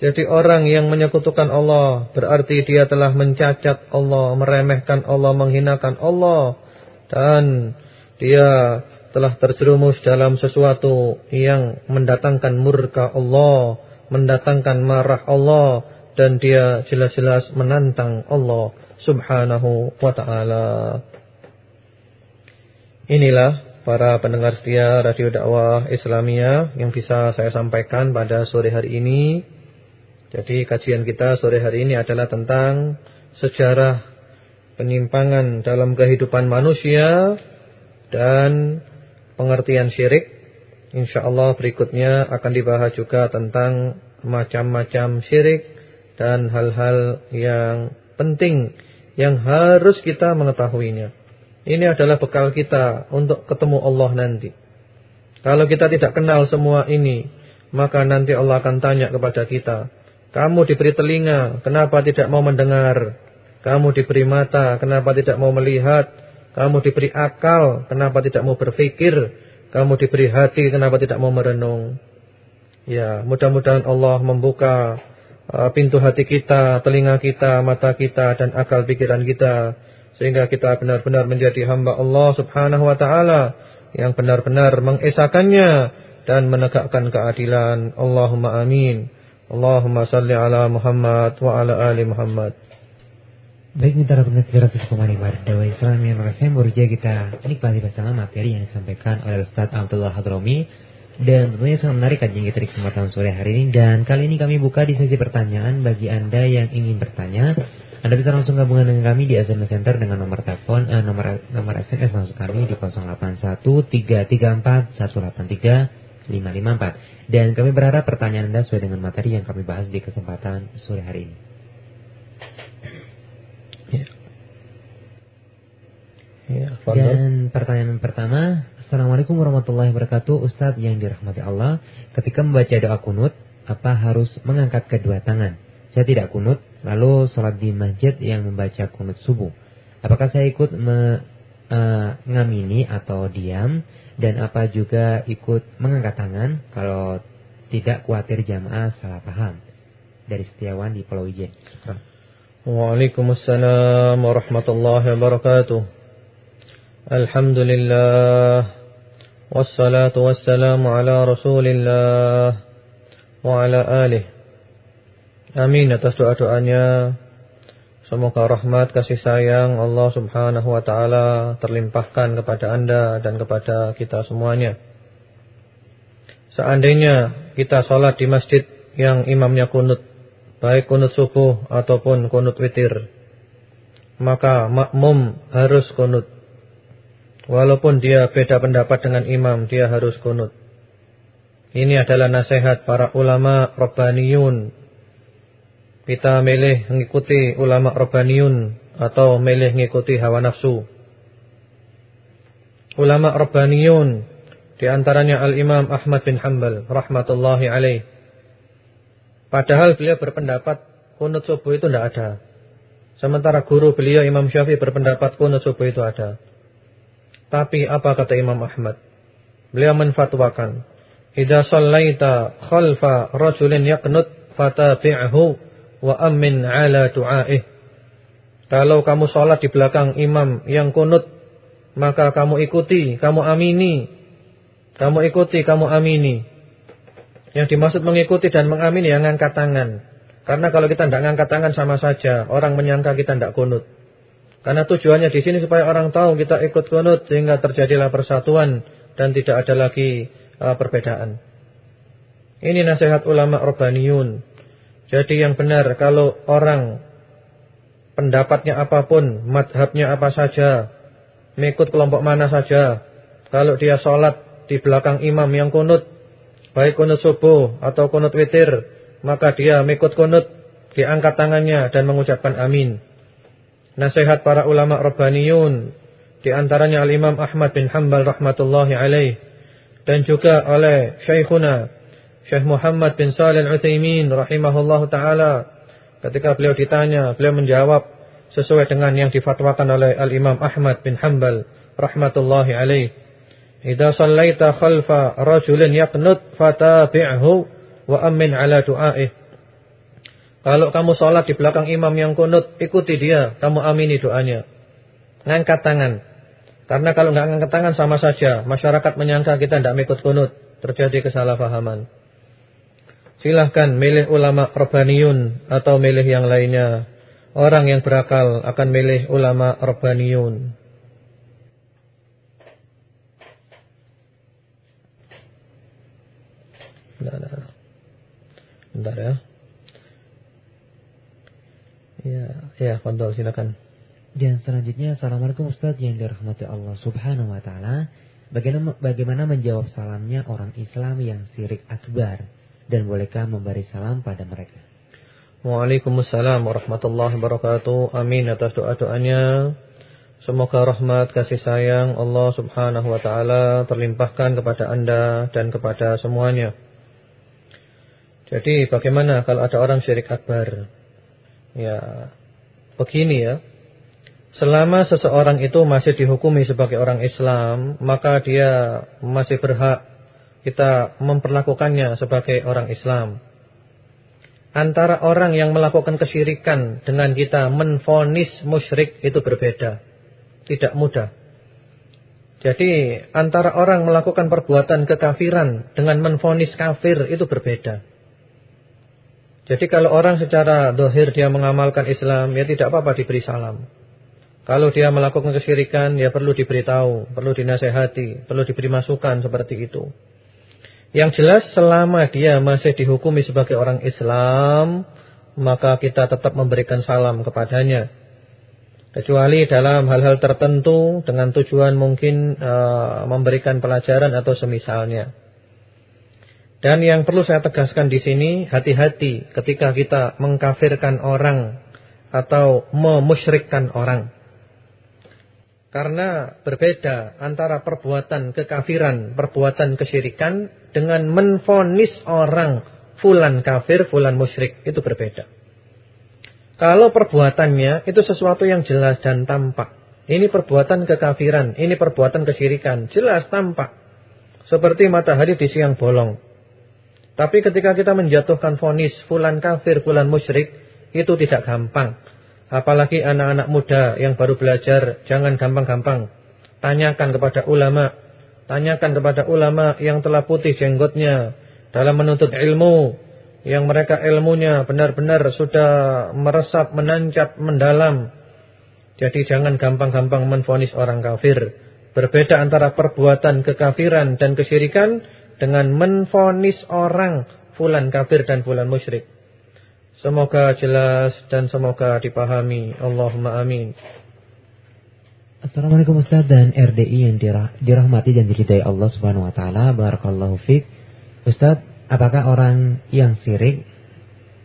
Jadi orang yang menyekutukan Allah berarti dia telah mencacat Allah, meremehkan Allah, menghinakan Allah dan dia telah terjerumus dalam sesuatu yang mendatangkan murka Allah, mendatangkan marah Allah dan dia jelas-jelas menantang Allah subhanahu wa ta'ala. Inilah para pendengar setia Radio Dakwah Islamia yang bisa saya sampaikan pada sore hari ini. Jadi kajian kita sore hari ini adalah tentang sejarah penyimpangan dalam kehidupan manusia dan pengertian syirik. InsyaAllah berikutnya akan dibahas juga tentang macam-macam syirik dan hal-hal yang penting yang harus kita mengetahuinya. Ini adalah bekal kita untuk ketemu Allah nanti. Kalau kita tidak kenal semua ini, maka nanti Allah akan tanya kepada kita, kamu diberi telinga, kenapa tidak mau mendengar? Kamu diberi mata, kenapa tidak mau melihat? Kamu diberi akal, kenapa tidak mau berpikir? Kamu diberi hati, kenapa tidak mau merenung? Ya, mudah-mudahan Allah membuka pintu hati kita, telinga kita, mata kita, dan akal pikiran kita. Sehingga kita benar-benar menjadi hamba Allah subhanahu wa ta'ala. Yang benar-benar mengesakannya dan menegakkan keadilan. Allahumma amin. Allahumma salli ala Muhammad wa ala ali Muhammad. Baik mitra pendengar 100,5 Dawa Islam yang FM baru kita nikmati bersama materi yang disampaikan oleh Ustaz Abdullah Hadromi dan tentunya sangat menarik kajian kita di kesempatan sore hari ini dan kali ini kami buka di sesi pertanyaan bagi Anda yang ingin bertanya anda bisa langsung gabungan dengan kami di SMS Center dengan nomor telepon eh, nomor nomor SMS masuk kami di 081334183554 554. Dan kami berharap pertanyaan Anda sesuai dengan materi yang kami bahas di kesempatan sore hari ini. Ya. Ya, Dan pertanyaan pertama, Assalamualaikum warahmatullahi wabarakatuh, Ustadz yang dirahmati Allah. Ketika membaca doa kunut, apa harus mengangkat kedua tangan? Saya tidak kunut, lalu sholat di masjid yang membaca kunut subuh. Apakah saya ikut mengamini uh, atau diam? dan apa juga ikut mengangkat tangan kalau tidak khawatir jamaah salah paham dari Setiawan di Pulau Ijen. Waalaikumsalam warahmatullahi wabarakatuh. Alhamdulillah wassalatu wassalamu ala Rasulillah wa ala alihi. Amin atas doa-doanya Semoga rahmat kasih sayang Allah subhanahu wa ta'ala terlimpahkan kepada anda dan kepada kita semuanya. Seandainya kita sholat di masjid yang imamnya kunut, baik kunut subuh ataupun kunut witir, maka makmum harus kunut. Walaupun dia beda pendapat dengan imam, dia harus kunut. Ini adalah nasihat para ulama Rabbaniyun kita milih mengikuti ulama Rabbaniyun atau milih mengikuti hawa nafsu. Ulama Rabbaniyun di antaranya Al-Imam Ahmad bin Hanbal rahmatullahi alaih. Padahal beliau berpendapat kunut subuh itu tidak ada. Sementara guru beliau Imam Syafi'i berpendapat kunut subuh itu ada. Tapi apa kata Imam Ahmad? Beliau menfatwakan, "Idza shallaita khalfa rajulin yaqnut fatabi'hu wa amin ala du'aih. Kalau kamu sholat di belakang imam yang kunut, maka kamu ikuti, kamu amini. Kamu ikuti, kamu amini. Yang dimaksud mengikuti dan mengamini yang ngangkat tangan. Karena kalau kita tidak ngangkat tangan sama saja, orang menyangka kita tidak kunut. Karena tujuannya di sini supaya orang tahu kita ikut kunut sehingga terjadilah persatuan dan tidak ada lagi uh, perbedaan. Ini nasihat ulama Rabbaniyun. Jadi yang benar kalau orang pendapatnya apa pun, madhabnya apa saja, mengikut kelompok mana saja, kalau dia sholat di belakang imam yang kunut, baik kunut subuh atau kunut witir, maka dia mengikut kunut, diangkat tangannya dan mengucapkan amin. Nasihat para ulama Rabbaniyun, di antaranya Al-Imam Ahmad bin Hanbal rahmatullahi alaih, dan juga oleh Syekhuna Syekh Muhammad bin Salih Al-Utsaimin rahimahullahu taala ketika beliau ditanya, beliau menjawab sesuai dengan yang difatwakan oleh Al-Imam Ahmad bin Hanbal rahmatullahi alaih. Idza sallaita khalfa rajulin yaqnut fatabi'hu wa amin ala du'aih. Kalau kamu sholat di belakang imam yang kunut, ikuti dia, kamu amini doanya. Ngangkat tangan. Karena kalau nggak ngangkat tangan sama saja, masyarakat menyangka kita tidak ikut kunut, terjadi kesalahpahaman. Silahkan milih ulama Rabbaniyun atau milih yang lainnya. Orang yang berakal akan milih ulama Rabbaniyun. Bentar ya. Ya, ya, Fadol silakan. Dan selanjutnya Assalamualaikum Ustaz yang dirahmati Allah Subhanahu wa taala. Bagaimana bagaimana menjawab salamnya orang Islam yang syirik akbar dan bolehkah memberi salam pada mereka? Waalaikumsalam warahmatullahi wabarakatuh. Amin atas doa-doanya. Semoga rahmat kasih sayang Allah Subhanahu wa taala terlimpahkan kepada Anda dan kepada semuanya. Jadi bagaimana kalau ada orang syirik akbar? Ya, begini ya. Selama seseorang itu masih dihukumi sebagai orang Islam, maka dia masih berhak kita memperlakukannya sebagai orang Islam. Antara orang yang melakukan kesyirikan dengan kita menfonis musyrik itu berbeda. Tidak mudah. Jadi antara orang melakukan perbuatan kekafiran dengan menfonis kafir itu berbeda. Jadi kalau orang secara dohir dia mengamalkan Islam, ya tidak apa-apa diberi salam. Kalau dia melakukan kesyirikan, ya perlu diberitahu, perlu dinasehati, perlu diberi masukan seperti itu. Yang jelas selama dia masih dihukumi sebagai orang Islam, maka kita tetap memberikan salam kepadanya. Kecuali dalam hal-hal tertentu dengan tujuan mungkin uh, memberikan pelajaran atau semisalnya. Dan yang perlu saya tegaskan di sini, hati-hati ketika kita mengkafirkan orang atau memusyrikkan orang. Karena berbeda antara perbuatan kekafiran, perbuatan kesyirikan dengan menfonis orang fulan kafir, fulan musyrik itu berbeda. Kalau perbuatannya itu sesuatu yang jelas dan tampak. Ini perbuatan kekafiran, ini perbuatan kesyirikan, jelas tampak. Seperti matahari di siang bolong. Tapi ketika kita menjatuhkan fonis fulan kafir, fulan musyrik, itu tidak gampang. Apalagi anak-anak muda yang baru belajar, jangan gampang-gampang. Tanyakan kepada ulama, tanyakan kepada ulama yang telah putih jenggotnya dalam menuntut ilmu, yang mereka ilmunya benar-benar sudah meresap, menancap, mendalam. Jadi jangan gampang-gampang menfonis orang kafir. Berbeda antara perbuatan kekafiran dan kesyirikan dengan menfonis orang fulan kafir dan fulan musyrik. Semoga jelas dan semoga dipahami. Allahumma amin. Assalamualaikum Ustaz dan RDI yang dirah dirahmati dan diridai Allah Subhanahu wa taala. Barakallahu fiik. Ustaz, apakah orang yang sirik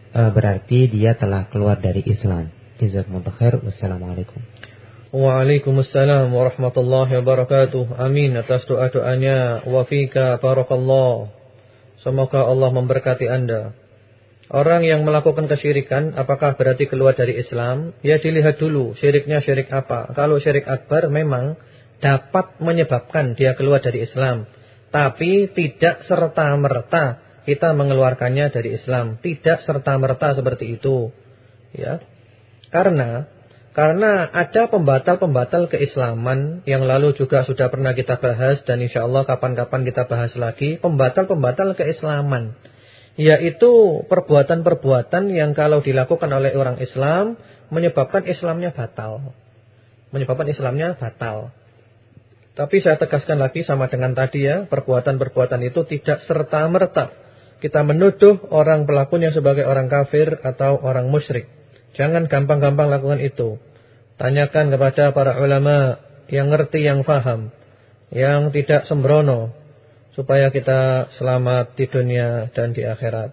e, berarti dia telah keluar dari Islam? Jazakumullah khair. Wassalamualaikum. Waalaikumsalam warahmatullahi wabarakatuh. Amin atas doa-doanya. Wa fika barakallah. Semoga Allah memberkati Anda. Orang yang melakukan kesyirikan apakah berarti keluar dari Islam? Ya dilihat dulu syiriknya syirik apa. Kalau syirik akbar memang dapat menyebabkan dia keluar dari Islam. Tapi tidak serta-merta kita mengeluarkannya dari Islam. Tidak serta-merta seperti itu. Ya. Karena karena ada pembatal-pembatal keislaman yang lalu juga sudah pernah kita bahas dan insya Allah kapan-kapan kita bahas lagi pembatal-pembatal keislaman yaitu perbuatan-perbuatan yang kalau dilakukan oleh orang Islam menyebabkan Islamnya batal. Menyebabkan Islamnya batal. Tapi saya tegaskan lagi sama dengan tadi ya, perbuatan-perbuatan itu tidak serta-merta kita menuduh orang pelakunya sebagai orang kafir atau orang musyrik. Jangan gampang-gampang lakukan itu. Tanyakan kepada para ulama yang ngerti, yang faham, yang tidak sembrono, supaya kita selamat di dunia dan di akhirat.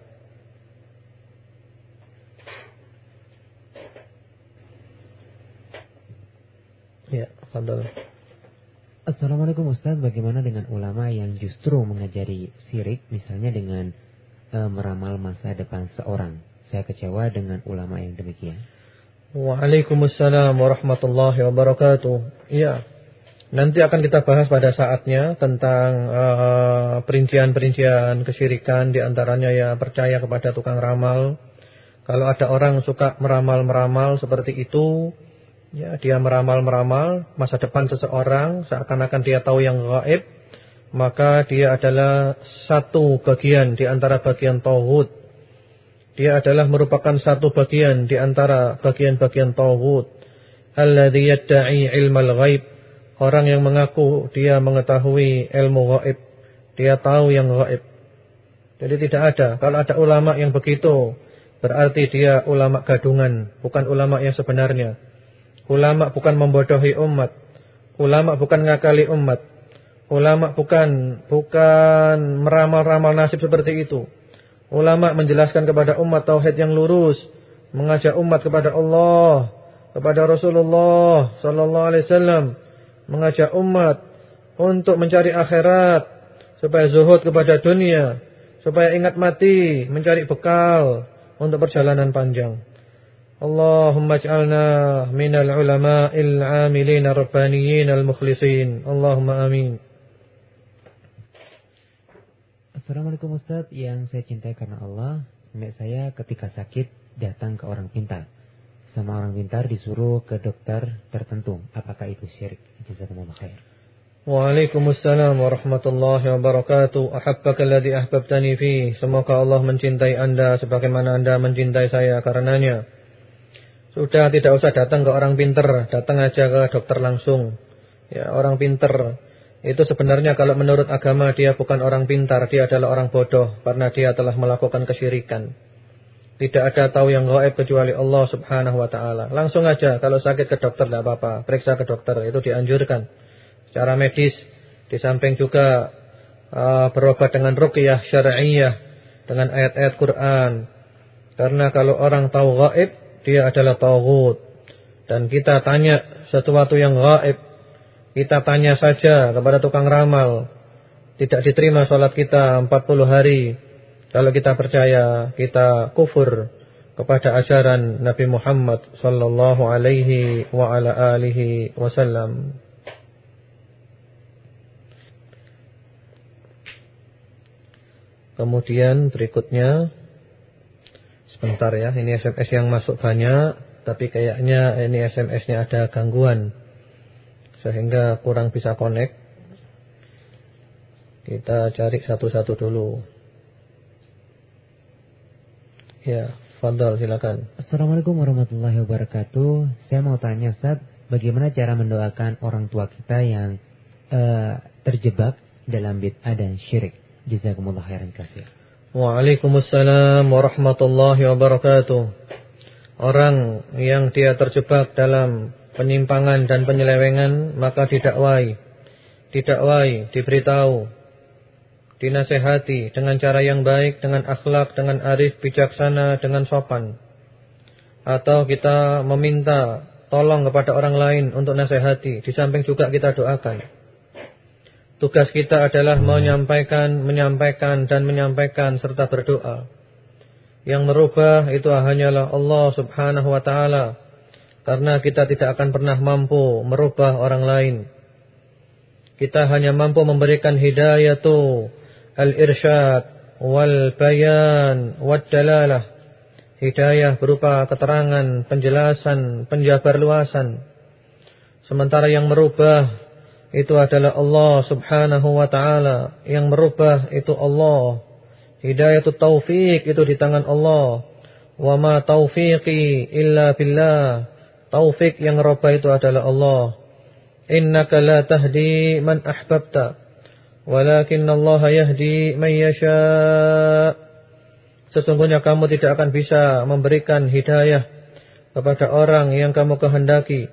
Ya, fadal. Assalamualaikum Ustaz, bagaimana dengan ulama yang justru mengajari sirik misalnya dengan e, meramal masa depan seorang? Saya kecewa dengan ulama yang demikian. Waalaikumsalam warahmatullahi wabarakatuh. Ya, Nanti akan kita bahas pada saatnya tentang uh, perincian-perincian uh, kesyirikan di antaranya ya percaya kepada tukang ramal. Kalau ada orang suka meramal-meramal seperti itu, ya dia meramal-meramal masa depan seseorang seakan-akan dia tahu yang gaib, maka dia adalah satu bagian di antara bagian tauhid. Dia adalah merupakan satu bagian di antara bagian-bagian tauhid. Alladhi yadda'i ilmal ghaib Orang yang mengaku dia mengetahui ilmu gaib. Dia tahu yang gaib. Jadi tidak ada. Kalau ada ulama yang begitu. berarti dia ulama gadungan, bukan ulama yang sebenarnya. Ulama bukan membodohi umat. Ulama bukan ngakali umat. Ulama bukan bukan meramal-ramal nasib seperti itu. Ulama menjelaskan kepada umat tauhid yang lurus, mengajak umat kepada Allah, kepada Rasulullah sallallahu alaihi wasallam, mengajak umat untuk mencari akhirat supaya zuhud kepada dunia, supaya ingat mati, mencari bekal untuk perjalanan panjang. Allahumma ij'alna minal ulama'il 'amilin rabbaniyin al-mukhlisin. Allahumma amin. Assalamualaikum Ustaz, yang saya cintai karena Allah, nenek saya ketika sakit datang ke orang pintar. Sama orang pintar disuruh ke dokter tertentu. Apakah itu syirik? Jazakumullah khair. Waalaikumsalam warahmatullahi wabarakatuh. Ahabbaka alladhi ahbabtani fi. Semoga Allah mencintai Anda sebagaimana Anda mencintai saya karenanya. Sudah tidak usah datang ke orang pintar, datang aja ke dokter langsung. Ya, orang pintar itu sebenarnya kalau menurut agama dia bukan orang pintar, dia adalah orang bodoh karena dia telah melakukan kesyirikan. Tidak ada tahu yang gaib kecuali Allah Subhanahu wa taala. Langsung aja kalau sakit ke dokter tidak apa-apa, periksa ke dokter itu dianjurkan. Secara medis di samping juga uh, berobat dengan ruqyah syar'iyyah dengan ayat-ayat Quran. Karena kalau orang tahu gaib, dia adalah tauhid. Dan kita tanya sesuatu yang gaib kita tanya saja kepada tukang ramal. Tidak diterima sholat kita 40 hari. Kalau kita percaya, kita kufur kepada ajaran Nabi Muhammad sallallahu alaihi wa ala alihi wasallam. Kemudian berikutnya sebentar ya, ini SMS yang masuk banyak, tapi kayaknya ini SMS-nya ada gangguan sehingga kurang bisa connect. Kita cari satu-satu dulu. Ya, Fadal silakan. Assalamualaikum warahmatullahi wabarakatuh. Saya mau tanya Ustaz, bagaimana cara mendoakan orang tua kita yang uh, terjebak dalam bid'ah dan syirik? Jazakumullah khairan kasih. Waalaikumsalam warahmatullahi wabarakatuh. Orang yang dia terjebak dalam penyimpangan dan penyelewengan maka didakwai didakwai diberitahu dinasehati dengan cara yang baik dengan akhlak dengan arif bijaksana dengan sopan. Atau kita meminta tolong kepada orang lain untuk nasehati di samping juga kita doakan. Tugas kita adalah menyampaikan menyampaikan dan menyampaikan serta berdoa. Yang merubah itu hanyalah Allah Subhanahu wa taala karena kita tidak akan pernah mampu merubah orang lain. Kita hanya mampu memberikan hidayah tu al-irsyad wal bayan wad dalalah. Hidayah berupa keterangan, penjelasan, penjabar luasan. Sementara yang merubah itu adalah Allah Subhanahu wa taala. Yang merubah itu Allah. Hidayah itu taufik itu di tangan Allah. Wa ma taufiqi illa billah. Taufik yang roba itu adalah Allah. Innaka la tahdi man ahbabta. Walakin Allah yahdi man yasha. Sesungguhnya kamu tidak akan bisa memberikan hidayah kepada orang yang kamu kehendaki.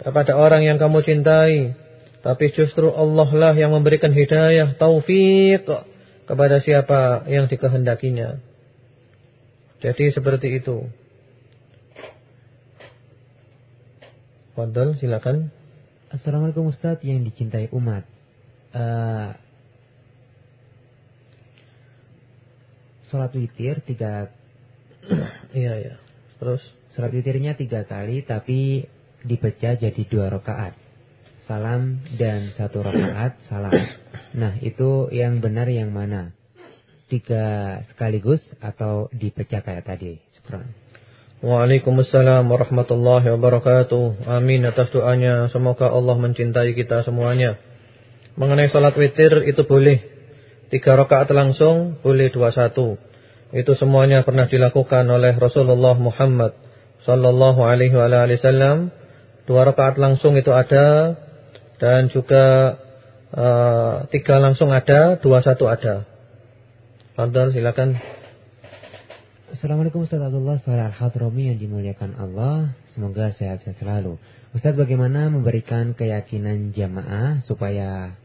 Kepada orang yang kamu cintai. Tapi justru Allah lah yang memberikan hidayah, taufik kepada siapa yang dikehendakinya. Jadi seperti itu. Fadal, silakan. Assalamualaikum Ustaz yang dicintai umat. Uh, sholat witir tiga. iya iya. Terus. Sholat witirnya tiga kali tapi dipecah jadi dua rakaat. Salam dan satu rakaat salam. Nah itu yang benar yang mana? Tiga sekaligus atau dipecah kayak tadi? Syukran. Waalaikumsalam warahmatullahi wabarakatuh. Amin atas doanya. Semoga Allah mencintai kita semuanya. Mengenai salat witir itu boleh. Tiga rakaat langsung, boleh dua satu. Itu semuanya pernah dilakukan oleh Rasulullah Muhammad sallallahu alaihi wasallam. Dua rakaat langsung itu ada dan juga uh, tiga langsung ada, dua satu ada. Fadal silakan. Assalamualaikum Ustaz Abdullah. Suara Al-Hadrami yang dimuliakan Allah. Semoga sehat-sehat selalu. Ustaz bagaimana memberikan keyakinan jamaah Supaya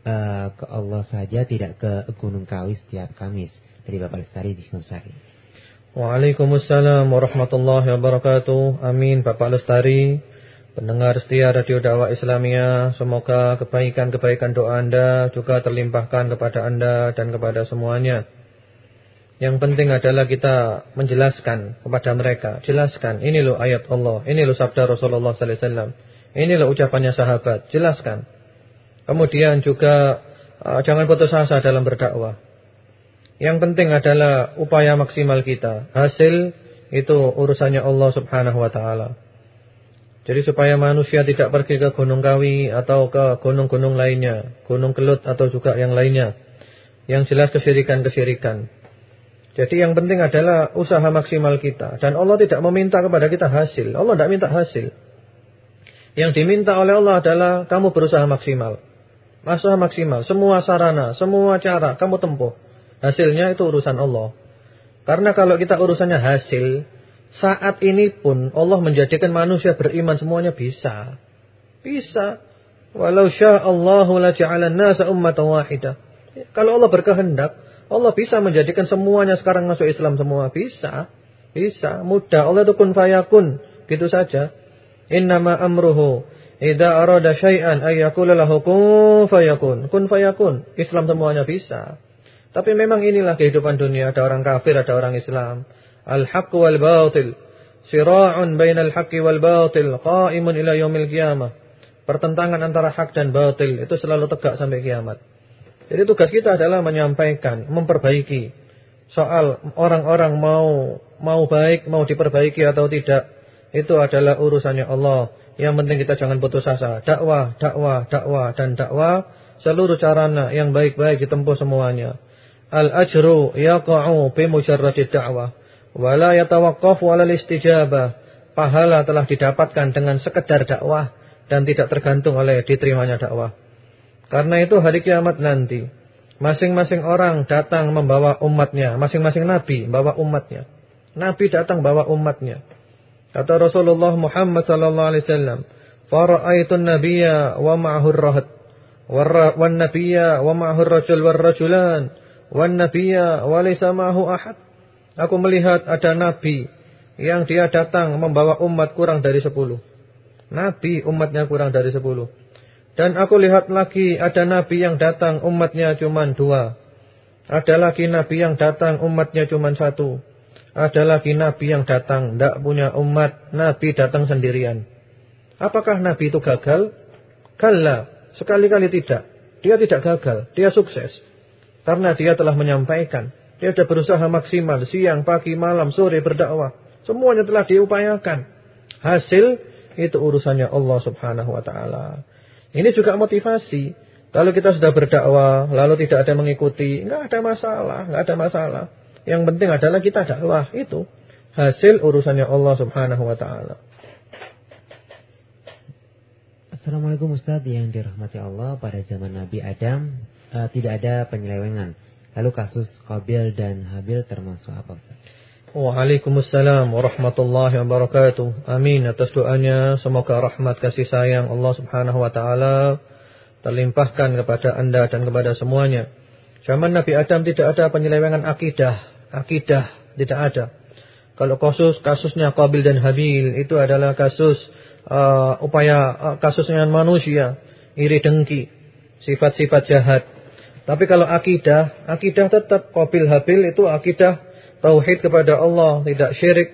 uh, ke Allah saja tidak ke Gunung Kawi setiap Kamis? Dari Bapak Lestari di Sari. Waalaikumsalam warahmatullahi wabarakatuh. Amin Bapak Lestari. Pendengar setia Radio Dakwah Islamia Semoga kebaikan-kebaikan doa Anda Juga terlimpahkan kepada Anda dan kepada semuanya yang penting adalah kita menjelaskan kepada mereka, jelaskan ini loh ayat Allah, ini loh sabda Rasulullah sallallahu alaihi wasallam. Ini loh ucapannya sahabat, jelaskan. Kemudian juga uh, jangan putus asa dalam berdakwah. Yang penting adalah upaya maksimal kita. Hasil itu urusannya Allah Subhanahu wa taala. Jadi supaya manusia tidak pergi ke Gunung Kawi atau ke gunung-gunung lainnya, Gunung Kelut atau juga yang lainnya. Yang jelas kesyirikan-kesyirikan. Jadi yang penting adalah usaha maksimal kita. Dan Allah tidak meminta kepada kita hasil. Allah tidak minta hasil. Yang diminta oleh Allah adalah kamu berusaha maksimal. Usaha maksimal. Semua sarana, semua cara kamu tempuh. Hasilnya itu urusan Allah. Karena kalau kita urusannya hasil, saat ini pun Allah menjadikan manusia beriman semuanya bisa. Bisa. Walau sya'allahu la ja'alan nasa ummatan wahidah. Kalau Allah berkehendak, Allah bisa menjadikan semuanya sekarang masuk Islam semua. Bisa. Bisa. Mudah. Allah itu kun fayakun. Gitu saja. Innama amruhu. Idza arada syai'an ayyakula lahu kun fayakun. Kun fayakun. Islam semuanya bisa. Tapi memang inilah kehidupan dunia. Ada orang kafir, ada orang Islam. Al-haq wal batil. Sira'un bainal haqqi wal batil. Qa'imun ila yaumil qiyamah. Pertentangan antara hak dan batil. Itu selalu tegak sampai kiamat. Jadi tugas kita adalah menyampaikan, memperbaiki soal orang-orang mau mau baik, mau diperbaiki atau tidak. Itu adalah urusannya Allah. Yang penting kita jangan putus asa. Dakwah, dakwah, dakwah dan dakwah seluruh carana yang baik-baik ditempuh semuanya. Al-ajru yaqa'u bi mujarradid da'wah wa la yatawaqqafu 'ala istijabah Pahala telah didapatkan dengan sekedar dakwah dan tidak tergantung oleh diterimanya dakwah. Karena itu hari kiamat nanti masing-masing orang datang membawa umatnya, masing-masing nabi membawa umatnya. Nabi datang bawa umatnya. Kata Rasulullah Muhammad sallallahu alaihi wasallam, "Fara'aitun nabiyya wa ma'ahu ar-rahat, wan nabiyya wa ma'ahu ar-rajul war-rajulan, wan nabiyya wa laysa ma'ahu ahad." Aku melihat ada nabi yang dia datang membawa umat kurang dari sepuluh. Nabi umatnya kurang dari sepuluh. Dan aku lihat lagi ada nabi yang datang umatnya cuma dua. Ada lagi nabi yang datang umatnya cuma satu. Ada lagi nabi yang datang tidak punya umat, nabi datang sendirian. Apakah nabi itu gagal? Kalla, sekali-kali tidak. Dia tidak gagal, dia sukses. Karena dia telah menyampaikan. Dia sudah berusaha maksimal, siang, pagi, malam, sore berdakwah. Semuanya telah diupayakan. Hasil itu urusannya Allah subhanahu wa ta'ala. Ini juga motivasi. Kalau kita sudah berdakwah, lalu tidak ada mengikuti, nggak ada masalah, nggak ada masalah. Yang penting adalah kita dakwah itu hasil urusannya Allah Subhanahu Wa Taala. Assalamualaikum Ustaz yang dirahmati Allah pada zaman Nabi Adam uh, tidak ada penyelewengan. Lalu kasus Qabil dan Habil termasuk apa Ustaz? Waalaikumsalam warahmatullahi wabarakatuh. Amin atas doanya. Semoga rahmat kasih sayang Allah subhanahu wa ta'ala terlimpahkan kepada anda dan kepada semuanya. Zaman Nabi Adam tidak ada penyelewengan akidah. Akidah tidak ada. Kalau kasus kasusnya Qabil dan Habil itu adalah kasus uh, upaya uh, kasusnya manusia, iri dengki, sifat-sifat jahat. Tapi kalau akidah, akidah tetap Qabil Habil itu akidah tauhid kepada Allah, tidak syirik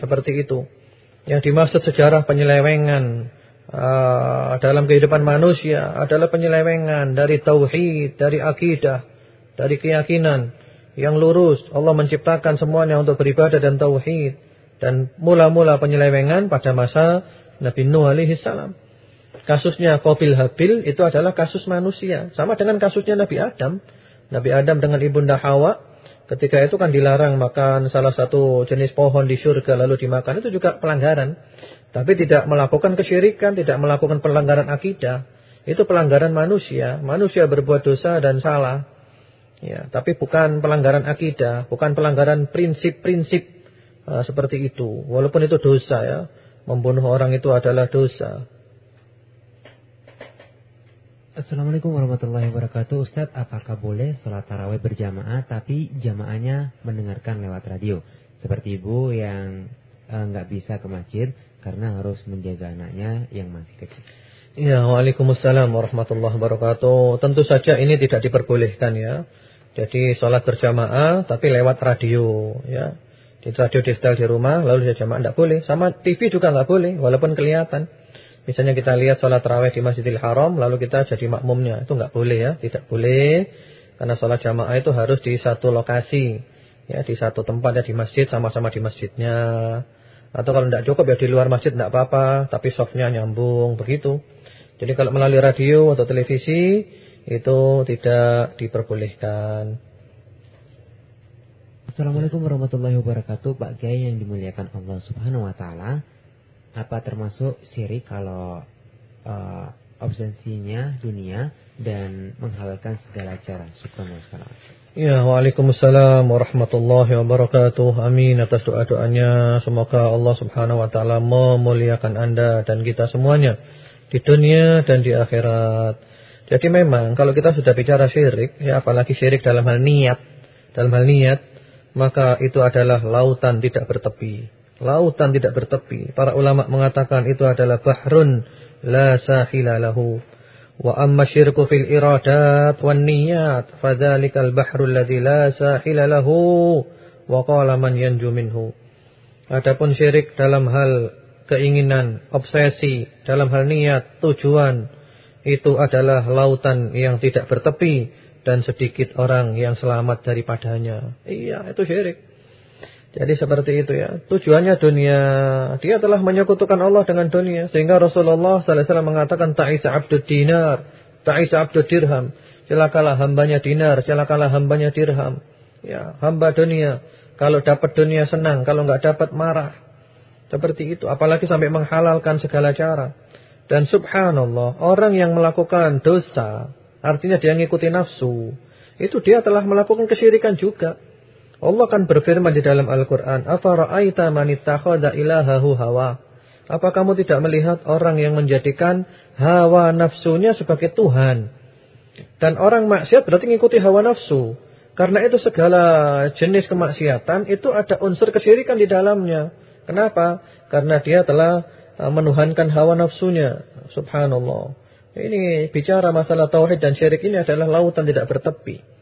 seperti itu. Yang dimaksud sejarah penyelewengan uh, dalam kehidupan manusia adalah penyelewengan dari tauhid, dari akidah, dari keyakinan yang lurus. Allah menciptakan semuanya untuk beribadah dan tauhid dan mula-mula penyelewengan pada masa Nabi Nuh alaihi salam. Kasusnya Qabil Habil itu adalah kasus manusia, sama dengan kasusnya Nabi Adam. Nabi Adam dengan ibunda Hawa Ketika itu kan dilarang makan salah satu jenis pohon di surga lalu dimakan itu juga pelanggaran. Tapi tidak melakukan kesyirikan, tidak melakukan pelanggaran akidah. Itu pelanggaran manusia. Manusia berbuat dosa dan salah. Ya, tapi bukan pelanggaran akidah, bukan pelanggaran prinsip-prinsip uh, seperti itu. Walaupun itu dosa ya. Membunuh orang itu adalah dosa. Assalamualaikum warahmatullahi wabarakatuh. Ustadz, apakah boleh sholat tarawih berjamaah Tapi jamaahnya mendengarkan lewat radio? Seperti ibu yang eh, nggak uh, bisa ke masjid Karena harus menjaga anaknya yang masih kecil. Ya, Waalaikumsalam warahmatullahi wabarakatuh. Tentu saja ini tidak diperbolehkan ya. Jadi sholat berjamaah tapi lewat radio ya. Di radio di di rumah lalu jamaah tidak boleh. Sama TV juga nggak boleh walaupun kelihatan Misalnya kita lihat sholat raweh di Masjidil Haram, lalu kita jadi makmumnya. Itu nggak boleh ya, tidak boleh. Karena sholat jamaah itu harus di satu lokasi. Ya, di satu tempat ya di masjid, sama-sama di masjidnya. Atau kalau tidak cukup ya di luar masjid tidak apa-apa, tapi softnya nyambung, begitu. Jadi kalau melalui radio atau televisi, itu tidak diperbolehkan. Assalamualaikum warahmatullahi wabarakatuh Pak Kiai yang dimuliakan Allah subhanahu wa ta'ala apa termasuk syirik kalau uh, obsesinya dunia dan menghalalkan segala cara. Syukran Ya, Waalaikumsalam warahmatullahi wabarakatuh. Amin atas doa-doanya. Semoga Allah Subhanahu wa taala memuliakan Anda dan kita semuanya di dunia dan di akhirat. Jadi memang kalau kita sudah bicara syirik, ya apalagi syirik dalam hal niat, dalam hal niat, maka itu adalah lautan tidak bertepi lautan tidak bertepi. Para ulama mengatakan itu adalah bahrun la sahila. Wa amma syirku fil iradat wan niyat fadzalikal bahru alladzi la sahila wa qala man yanju minhu. Adapun syirik dalam hal keinginan, obsesi, dalam hal niat, tujuan itu adalah lautan yang tidak bertepi dan sedikit orang yang selamat daripadanya. Iya, itu syirik. Jadi seperti itu ya. Tujuannya dunia. Dia telah menyekutukan Allah dengan dunia. Sehingga Rasulullah SAW mengatakan ta'isa abdud dinar. Ta'isa abdud dirham. Celakalah hambanya dinar. Celakalah hambanya dirham. Ya, hamba dunia. Kalau dapat dunia senang. Kalau nggak dapat marah. Seperti itu. Apalagi sampai menghalalkan segala cara. Dan subhanallah. Orang yang melakukan dosa. Artinya dia ngikuti nafsu. Itu dia telah melakukan kesyirikan juga. Allah kan berfirman di dalam Al-Quran, Afara'aita hawa. Apa kamu tidak melihat orang yang menjadikan hawa nafsunya sebagai Tuhan? Dan orang maksiat berarti mengikuti hawa nafsu. Karena itu segala jenis kemaksiatan itu ada unsur kesyirikan di dalamnya. Kenapa? Karena dia telah uh, menuhankan hawa nafsunya. Subhanallah. Ini bicara masalah tauhid dan syirik ini adalah lautan tidak bertepi.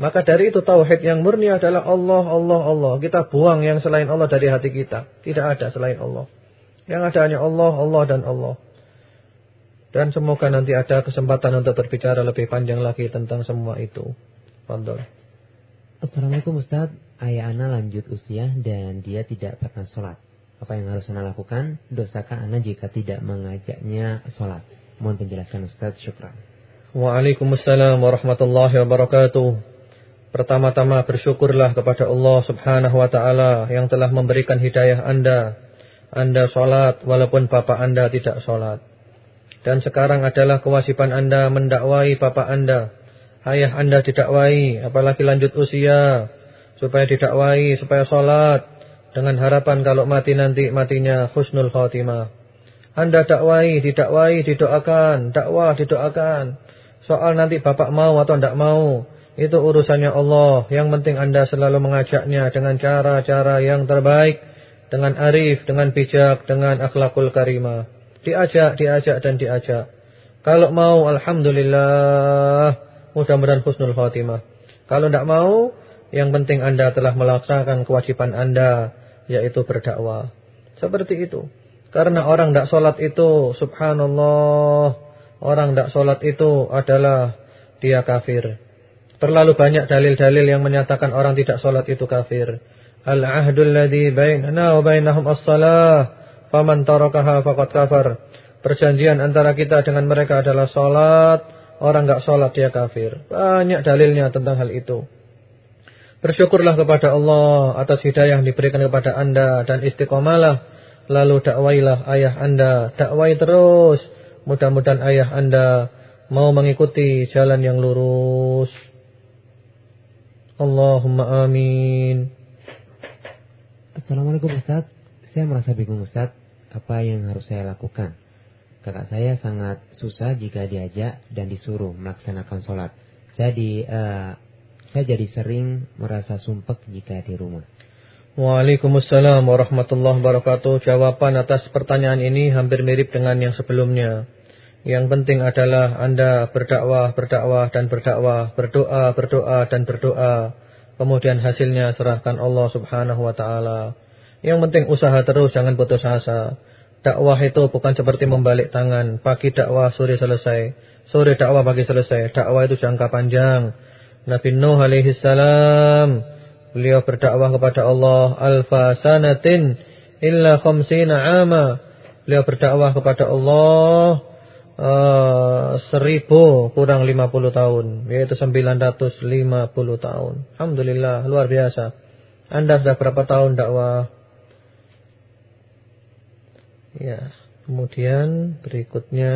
Maka dari itu tauhid yang murni adalah Allah, Allah, Allah. Kita buang yang selain Allah dari hati kita. Tidak ada selain Allah. Yang ada hanya Allah, Allah dan Allah. Dan semoga nanti ada kesempatan untuk berbicara lebih panjang lagi tentang semua itu. Fadol. Assalamualaikum Ustaz. Ayah Ana lanjut usia dan dia tidak pernah sholat. Apa yang harus Ana lakukan? Dosakah Ana jika tidak mengajaknya sholat? Mohon penjelasan Ustaz. Syukran. Waalaikumsalam warahmatullahi wabarakatuh. Pertama-tama bersyukurlah kepada Allah subhanahu wa ta'ala yang telah memberikan hidayah anda. Anda sholat walaupun bapak anda tidak sholat. Dan sekarang adalah kewajiban anda mendakwai bapak anda. Ayah anda didakwai, apalagi lanjut usia. Supaya didakwai, supaya sholat. Dengan harapan kalau mati nanti matinya husnul khatimah. Anda dakwai, didakwai, didoakan. Dakwah, didoakan. Soal nanti bapak mau atau tidak mau. Itu urusannya Allah. Yang penting anda selalu mengajaknya dengan cara-cara yang terbaik. Dengan arif, dengan bijak, dengan akhlakul karimah. Diajak, diajak dan diajak. Kalau mau, Alhamdulillah. Mudah-mudahan husnul khatimah. Kalau tidak mau, yang penting anda telah melaksanakan kewajiban anda. Yaitu berdakwah. Seperti itu. Karena orang tidak sholat itu, subhanallah. Orang tidak sholat itu adalah dia kafir. Terlalu banyak dalil-dalil yang menyatakan orang tidak sholat itu kafir. Al-ahdul ladhi bainana wa bainahum as-salah. Faman tarakaha faqad kafar. Perjanjian antara kita dengan mereka adalah sholat. Orang enggak sholat dia kafir. Banyak dalilnya tentang hal itu. Bersyukurlah kepada Allah atas hidayah yang diberikan kepada anda. Dan istiqomalah. Lalu dakwailah ayah anda. Dakwai terus. Mudah-mudahan ayah anda mau mengikuti jalan yang lurus. Allahumma amin. Assalamualaikum Ustaz. Saya merasa bingung Ustaz, apa yang harus saya lakukan? Kakak saya sangat susah jika diajak dan disuruh melaksanakan sholat. Saya di uh, saya jadi sering merasa sumpek jika di rumah. Waalaikumsalam warahmatullahi wabarakatuh. Jawaban atas pertanyaan ini hampir mirip dengan yang sebelumnya. Yang penting adalah Anda berdakwah, berdakwah dan berdakwah, berdoa, berdoa dan berdoa. Kemudian hasilnya serahkan Allah Subhanahu wa taala. Yang penting usaha terus, jangan putus asa. Dakwah itu bukan seperti membalik tangan. Pagi dakwah, sore selesai. Sore dakwah, pagi selesai. Dakwah itu jangka panjang. Nabi Nuh alaihi salam beliau berdakwah kepada Allah alfa sanatin illa khamsina ama. Beliau berdakwah kepada Allah seribu kurang lima puluh tahun, yaitu sembilan ratus lima puluh tahun. Alhamdulillah, luar biasa. Anda sudah berapa tahun dakwah? Ya, kemudian berikutnya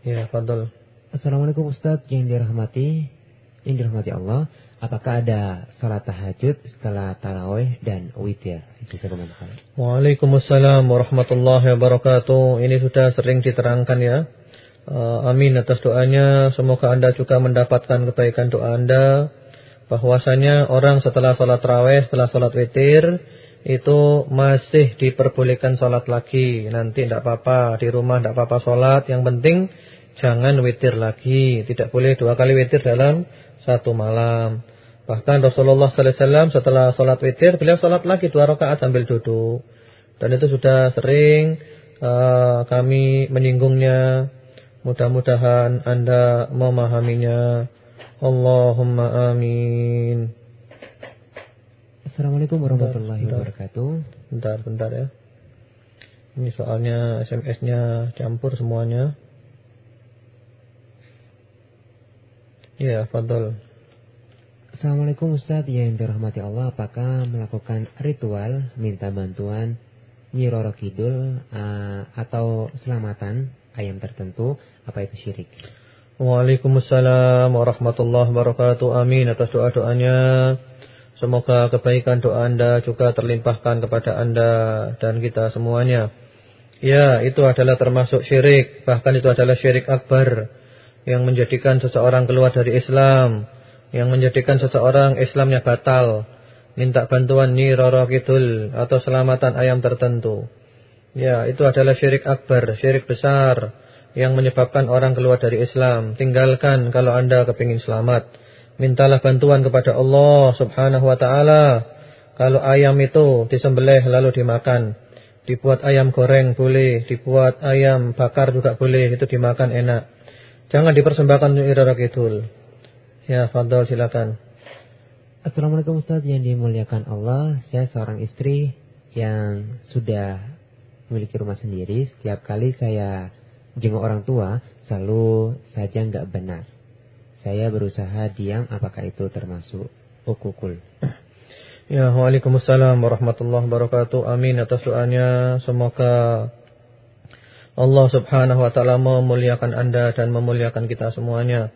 Ya, Fadol. Assalamualaikum Ustaz yang dirahmati, yang dirahmati Allah. Apakah ada salat tahajud setelah tarawih dan witir? Waalaikumsalam warahmatullahi wabarakatuh. Ini sudah sering diterangkan ya. Uh, amin atas doanya. Semoga Anda juga mendapatkan kebaikan doa Anda. Bahwasanya orang setelah salat tarawih, setelah salat witir itu masih diperbolehkan sholat lagi. Nanti tidak apa-apa, di rumah tidak apa-apa sholat. Yang penting jangan witir lagi. Tidak boleh dua kali witir dalam satu malam. Bahkan Rasulullah SAW setelah sholat witir, beliau sholat lagi dua rakaat sambil duduk. Dan itu sudah sering uh, kami menyinggungnya. Mudah-mudahan Anda memahaminya. Allahumma amin. Assalamualaikum warahmatullahi bentar, wabarakatuh. Bentar, bentar ya. Ini soalnya SMS-nya campur semuanya. Ya, Fadol. Assalamualaikum Ustaz yang dirahmati Allah. Apakah melakukan ritual minta bantuan Nyi Roro Kidul uh, atau selamatan ayam tertentu apa itu syirik? Waalaikumsalam warahmatullahi wabarakatuh. Amin atas doa-doanya. Semoga kebaikan doa Anda juga terlimpahkan kepada Anda dan kita semuanya. Ya, itu adalah termasuk syirik. Bahkan itu adalah syirik akbar. Yang menjadikan seseorang keluar dari Islam. Yang menjadikan seseorang Islamnya batal. Minta bantuan Nyi Roro Kidul atau selamatan ayam tertentu. Ya, itu adalah syirik akbar, syirik besar. Yang menyebabkan orang keluar dari Islam. Tinggalkan kalau Anda kepingin selamat. Mintalah bantuan kepada Allah subhanahu wa ta'ala. Kalau ayam itu disembelih lalu dimakan. Dibuat ayam goreng boleh. Dibuat ayam bakar juga boleh. Itu dimakan enak. Jangan dipersembahkan untuk Kidul. Ya, Fadol silakan. Assalamualaikum Ustaz yang dimuliakan Allah. Saya seorang istri yang sudah memiliki rumah sendiri. Setiap kali saya jenguk orang tua, selalu saja nggak benar. Saya berusaha diam apakah itu termasuk ukukul? Ya, Waalaikumsalam warahmatullahi wabarakatuh. Amin atas doanya. Semoga Allah Subhanahu wa taala memuliakan Anda dan memuliakan kita semuanya.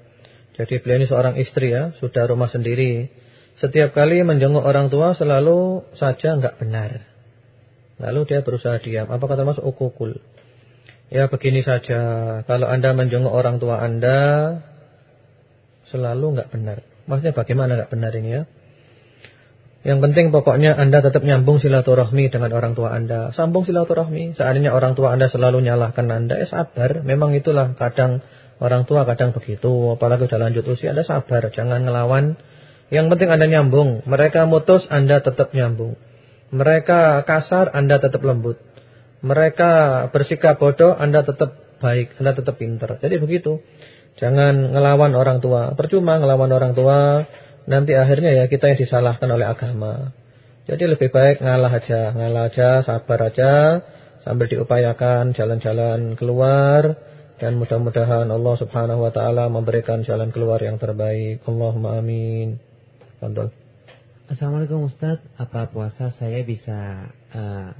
Jadi beliau ini seorang istri ya, sudah rumah sendiri. Setiap kali menjenguk orang tua selalu saja enggak benar. Lalu dia berusaha diam. Apakah termasuk ukukul? Ya begini saja. Kalau Anda menjenguk orang tua Anda, selalu nggak benar. Maksudnya bagaimana nggak benar ini ya? Yang penting pokoknya Anda tetap nyambung silaturahmi dengan orang tua Anda. Sambung silaturahmi. Seandainya orang tua Anda selalu nyalahkan Anda, ya sabar. Memang itulah kadang orang tua kadang begitu. Apalagi sudah lanjut usia, Anda sabar. Jangan ngelawan. Yang penting Anda nyambung. Mereka mutus, Anda tetap nyambung. Mereka kasar, Anda tetap lembut. Mereka bersikap bodoh, Anda tetap baik. Anda tetap pintar. Jadi begitu. Jangan ngelawan orang tua. Percuma ngelawan orang tua, nanti akhirnya ya kita yang disalahkan oleh agama. Jadi lebih baik ngalah aja, ngalah aja, sabar aja, sambil diupayakan jalan-jalan keluar dan mudah-mudahan Allah Subhanahu wa taala memberikan jalan keluar yang terbaik. Allahumma amin. Assalamualaikum Ustaz, apa puasa saya bisa uh,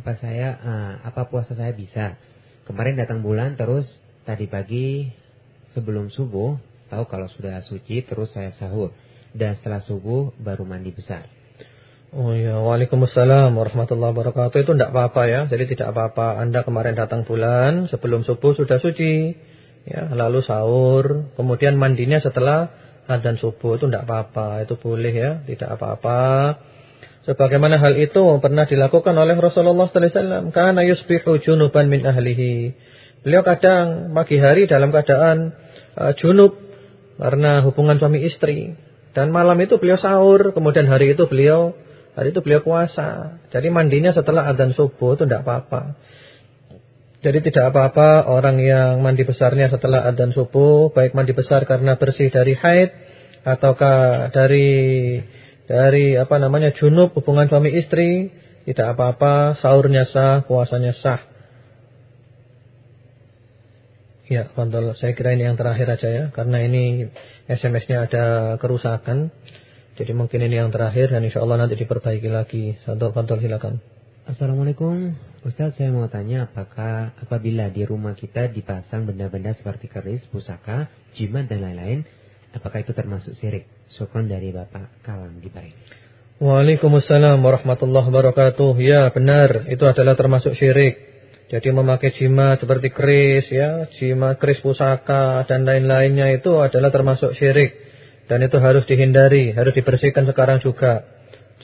apa saya uh, apa puasa saya bisa? Kemarin datang bulan terus Tadi pagi sebelum subuh tahu kalau sudah suci terus saya sahur dan setelah subuh baru mandi besar. Oh ya, Waalaikumsalam warahmatullahi wabarakatuh. Itu tidak apa-apa ya. Jadi tidak apa-apa. Anda kemarin datang bulan, sebelum subuh sudah suci. Ya, lalu sahur, kemudian mandinya setelah adzan subuh itu tidak apa-apa. Itu boleh ya, tidak apa-apa. Sebagaimana hal itu pernah dilakukan oleh Rasulullah sallallahu alaihi wasallam, kana yusbihu junuban min ahlihi. Beliau kadang pagi hari dalam keadaan uh, junub karena hubungan suami istri dan malam itu beliau sahur, kemudian hari itu beliau Hari itu beliau puasa. Jadi mandinya setelah adzan subuh itu tidak apa-apa. Jadi tidak apa-apa orang yang mandi besarnya setelah adzan subuh, baik mandi besar karena bersih dari haid ataukah dari dari apa namanya junub hubungan suami istri, tidak apa-apa, sahurnya sah, puasanya sah. Ya, Fadol, saya kira ini yang terakhir aja ya, karena ini SMS-nya ada kerusakan. Jadi mungkin ini yang terakhir dan insya Allah nanti diperbaiki lagi. Santor Fantor silakan. Assalamualaikum Ustaz saya mau tanya apakah apabila di rumah kita dipasang benda-benda seperti keris, pusaka, jimat dan lain-lain Apakah itu termasuk syirik? Syukron dari Bapak Kalam di Paris. Waalaikumsalam warahmatullahi wabarakatuh. Ya benar itu adalah termasuk syirik. Jadi memakai jimat seperti keris ya, jimat keris pusaka dan lain-lainnya itu adalah termasuk syirik. Dan itu harus dihindari, harus dibersihkan sekarang juga.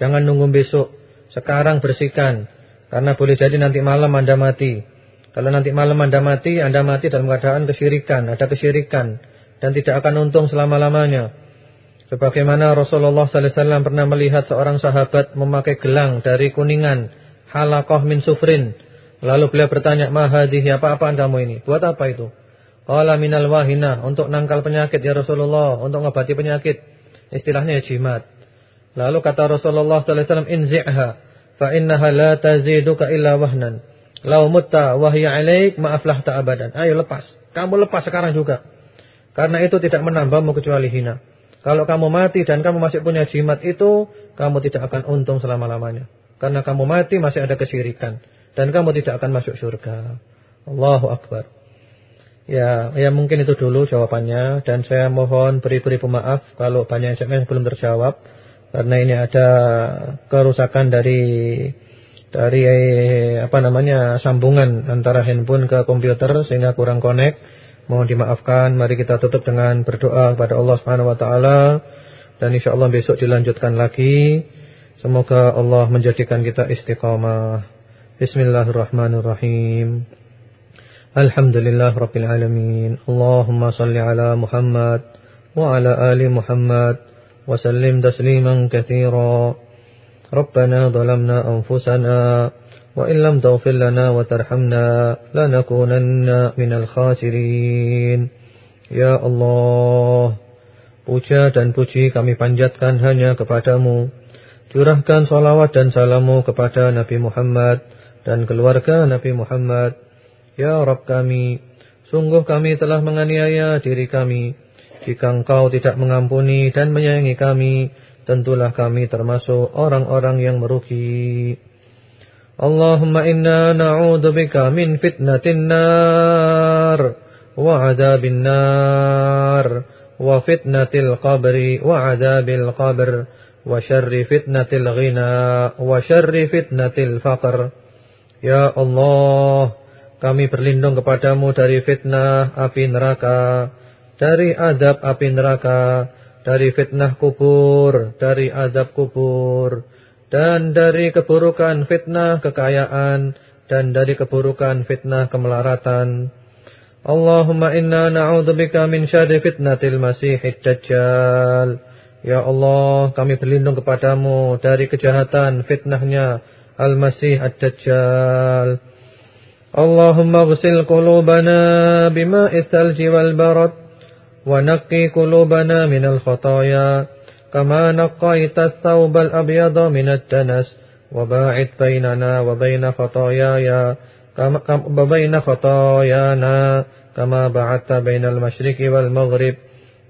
Jangan nunggu besok. Sekarang bersihkan. Karena boleh jadi nanti malam Anda mati. Kalau nanti malam Anda mati, Anda mati dalam keadaan kesyirikan, ada kesyirikan dan tidak akan untung selama-lamanya. Sebagaimana Rasulullah wasallam pernah melihat seorang sahabat memakai gelang dari kuningan, halaqah min sufrin. Lalu beliau bertanya, "Ma hadhihi? Apa-apaan kamu ini? Buat apa itu?" Qala minal wahina untuk nangkal penyakit ya Rasulullah, untuk mengobati penyakit. Istilahnya ya jimat. Lalu kata Rasulullah sallallahu alaihi wasallam inzi'ha fa innaha la taziduka illa wahnan. Lau mutta wa hiya 'alaik ma aflahta abadan. Ayo lepas. Kamu lepas sekarang juga. Karena itu tidak menambahmu kecuali hina. Kalau kamu mati dan kamu masih punya jimat itu, kamu tidak akan untung selama-lamanya. Karena kamu mati masih ada kesyirikan dan kamu tidak akan masuk surga. Allahu akbar. Ya, ya mungkin itu dulu jawabannya dan saya mohon beri-beri pemaaf kalau banyak SMS belum terjawab karena ini ada kerusakan dari dari apa namanya sambungan antara handphone ke komputer sehingga kurang connect. Mohon dimaafkan. Mari kita tutup dengan berdoa kepada Allah Subhanahu wa taala dan insyaallah besok dilanjutkan lagi. Semoga Allah menjadikan kita istiqamah. Bismillahirrahmanirrahim. Alhamdulillah Rabbil Alamin. Allahumma salli ala Muhammad Wa ala ali Muhammad Wa sallim tasliman kathira. Rabbana zalamna anfusana Wa illam lam lana wa tarhamna Lanakunanna minal khasirin. Ya Allah Puja dan puji kami panjatkan hanya kepadamu. Curahkan salawat dan salamu kepada Nabi Muhammad Dan keluarga Nabi Muhammad. Ya Rabb kami, sungguh kami telah menganiaya diri kami. Jika engkau tidak mengampuni dan menyayangi kami, tentulah kami termasuk orang-orang yang merugi. Allahumma inna na'udzubika min fitnatin nar wa adabin nar wa fitnatil qabri wa adabil qabr wa syarri fitnatil ghina wa syarri fitnatil faqr. Ya Allah, kami berlindung kepadamu dari fitnah api neraka, dari azab api neraka, dari fitnah kubur, dari azab kubur, dan dari keburukan fitnah kekayaan, dan dari keburukan fitnah kemelaratan. Allahumma inna na'udzubika min syarri fitnatil masiihid dajjal. Ya Allah, kami berlindung kepadamu dari kejahatan fitnahnya Al-Masih Ad-Dajjal. اللهم اغسل قلوبنا بماء الثلج والبرد ونقي قلوبنا من الخطايا كما نقيت الثوب الأبيض من الدنس وباعد بيننا وبين خطاياي كما وبين خطايانا كما بعدت بين المشرق والمغرب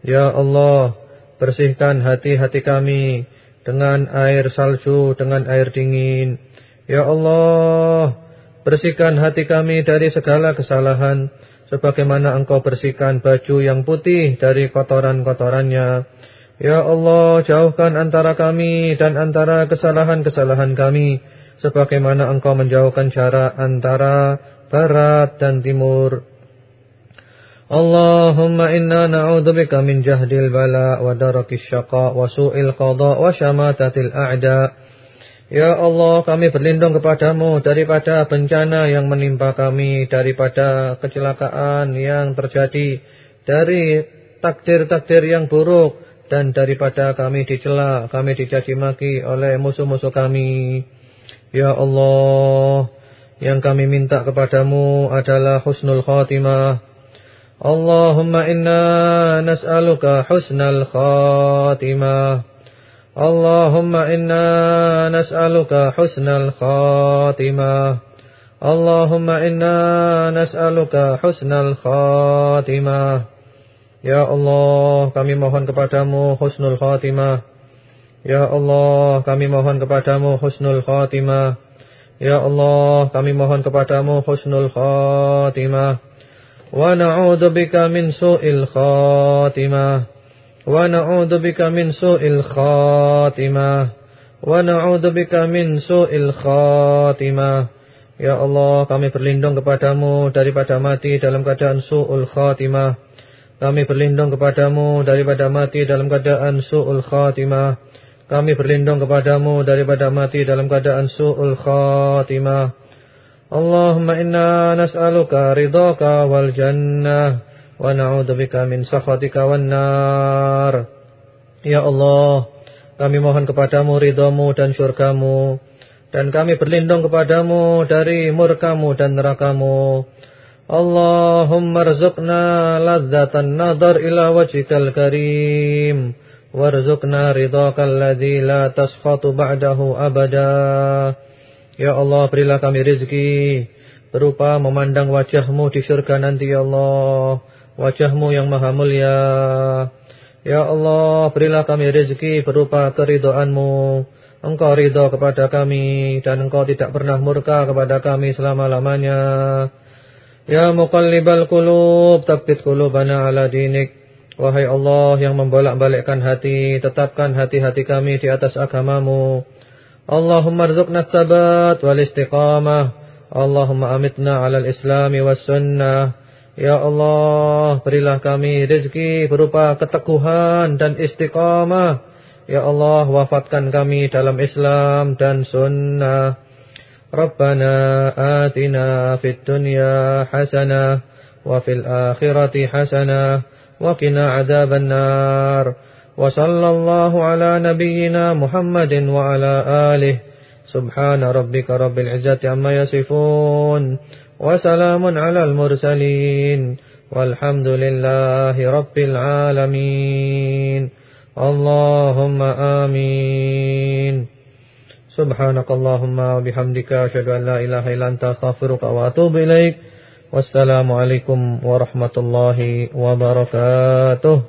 Ya Allah bersihkan hati-hati kami dengan air salju dengan air dingin Ya Allah Bersihkan hati kami dari segala kesalahan sebagaimana engkau bersihkan baju yang putih dari kotoran-kotorannya. Ya Allah, jauhkan antara kami dan antara kesalahan-kesalahan kami, sebagaimana engkau menjauhkan jarak antara barat dan timur. Allahumma inna na'udzubika min jahdil bala wa darakis syaqa wa su'il qada wa syamatatil a'da. Ya Allah, kami berlindung kepadamu daripada bencana yang menimpa kami, daripada kecelakaan yang terjadi, dari takdir-takdir yang buruk, dan daripada kami dicela, kami dicaci maki oleh musuh-musuh kami. Ya Allah, yang kami minta kepadamu adalah husnul khatimah. Allahumma inna nas'aluka husnal khatimah. اللهم إنا نسألك حسن الخاتمة اللهم إنا نسألك حسن الخاتمة Ya Allah, kami mohon kepadamu husnul khatimah. Ya Allah, kami mohon kepadamu husnul khatimah. Ya Allah, kami mohon kepadamu husnul khatimah. Wa na'udzu bika min su'il khatimah. ونعوذ بك من سوء الخاتمة ونعوذ بك من سوء الخاتمة Ya Allah, kami berlindung kepadamu daripada mati dalam keadaan su'ul khatimah. Kami berlindung kepadamu daripada mati dalam keadaan su'ul khatimah. Kami berlindung kepadamu daripada mati dalam keadaan su'ul khatimah. Allahumma inna nas'aluka ridhaka wal jannah. bika min sakhatika wan nar. Ya Allah, kami mohon kepadamu ridhamu dan syurgamu dan kami berlindung kepadamu dari murkamu dan nerakamu. Allahumma rzuqna ladzatan nadar ila wajhikal karim warzuqna ridhakal ladzi la tasfatu ba'dahu abada. Ya Allah, berilah kami rezeki berupa memandang wajahmu di surga nanti ya Allah wajahmu yang maha mulia. Ya Allah, berilah kami rezeki berupa keridoanmu. Engkau ridho kepada kami dan engkau tidak pernah murka kepada kami selama-lamanya. Ya muqallibal qulub, tabbit qulubana ala dinik. Wahai Allah yang membolak-balikkan hati, tetapkan hati-hati kami di atas agamamu. Allahumma rzuqna thabat wal istiqamah. Allahumma amitna ala al-islami was sunnah. Ya Allah, berilah kami rezeki berupa keteguhan dan istiqamah. Ya Allah, wafatkan kami dalam Islam dan sunnah. Rabbana atina fid dunya hasanah wa fil akhirati hasanah wa qina adzaban nar. Wa sallallahu ala nabiyyina Muhammadin wa ala alihi. Subhana rabbika rabbil izzati amma yasifun. وسلام على المرسلين والحمد لله رب العالمين اللهم آمين سبحانك اللهم وبحمدك أشهد أن لا إله إلا أنت أستغفرك وأتوب إليك والسلام عليكم ورحمة الله وبركاته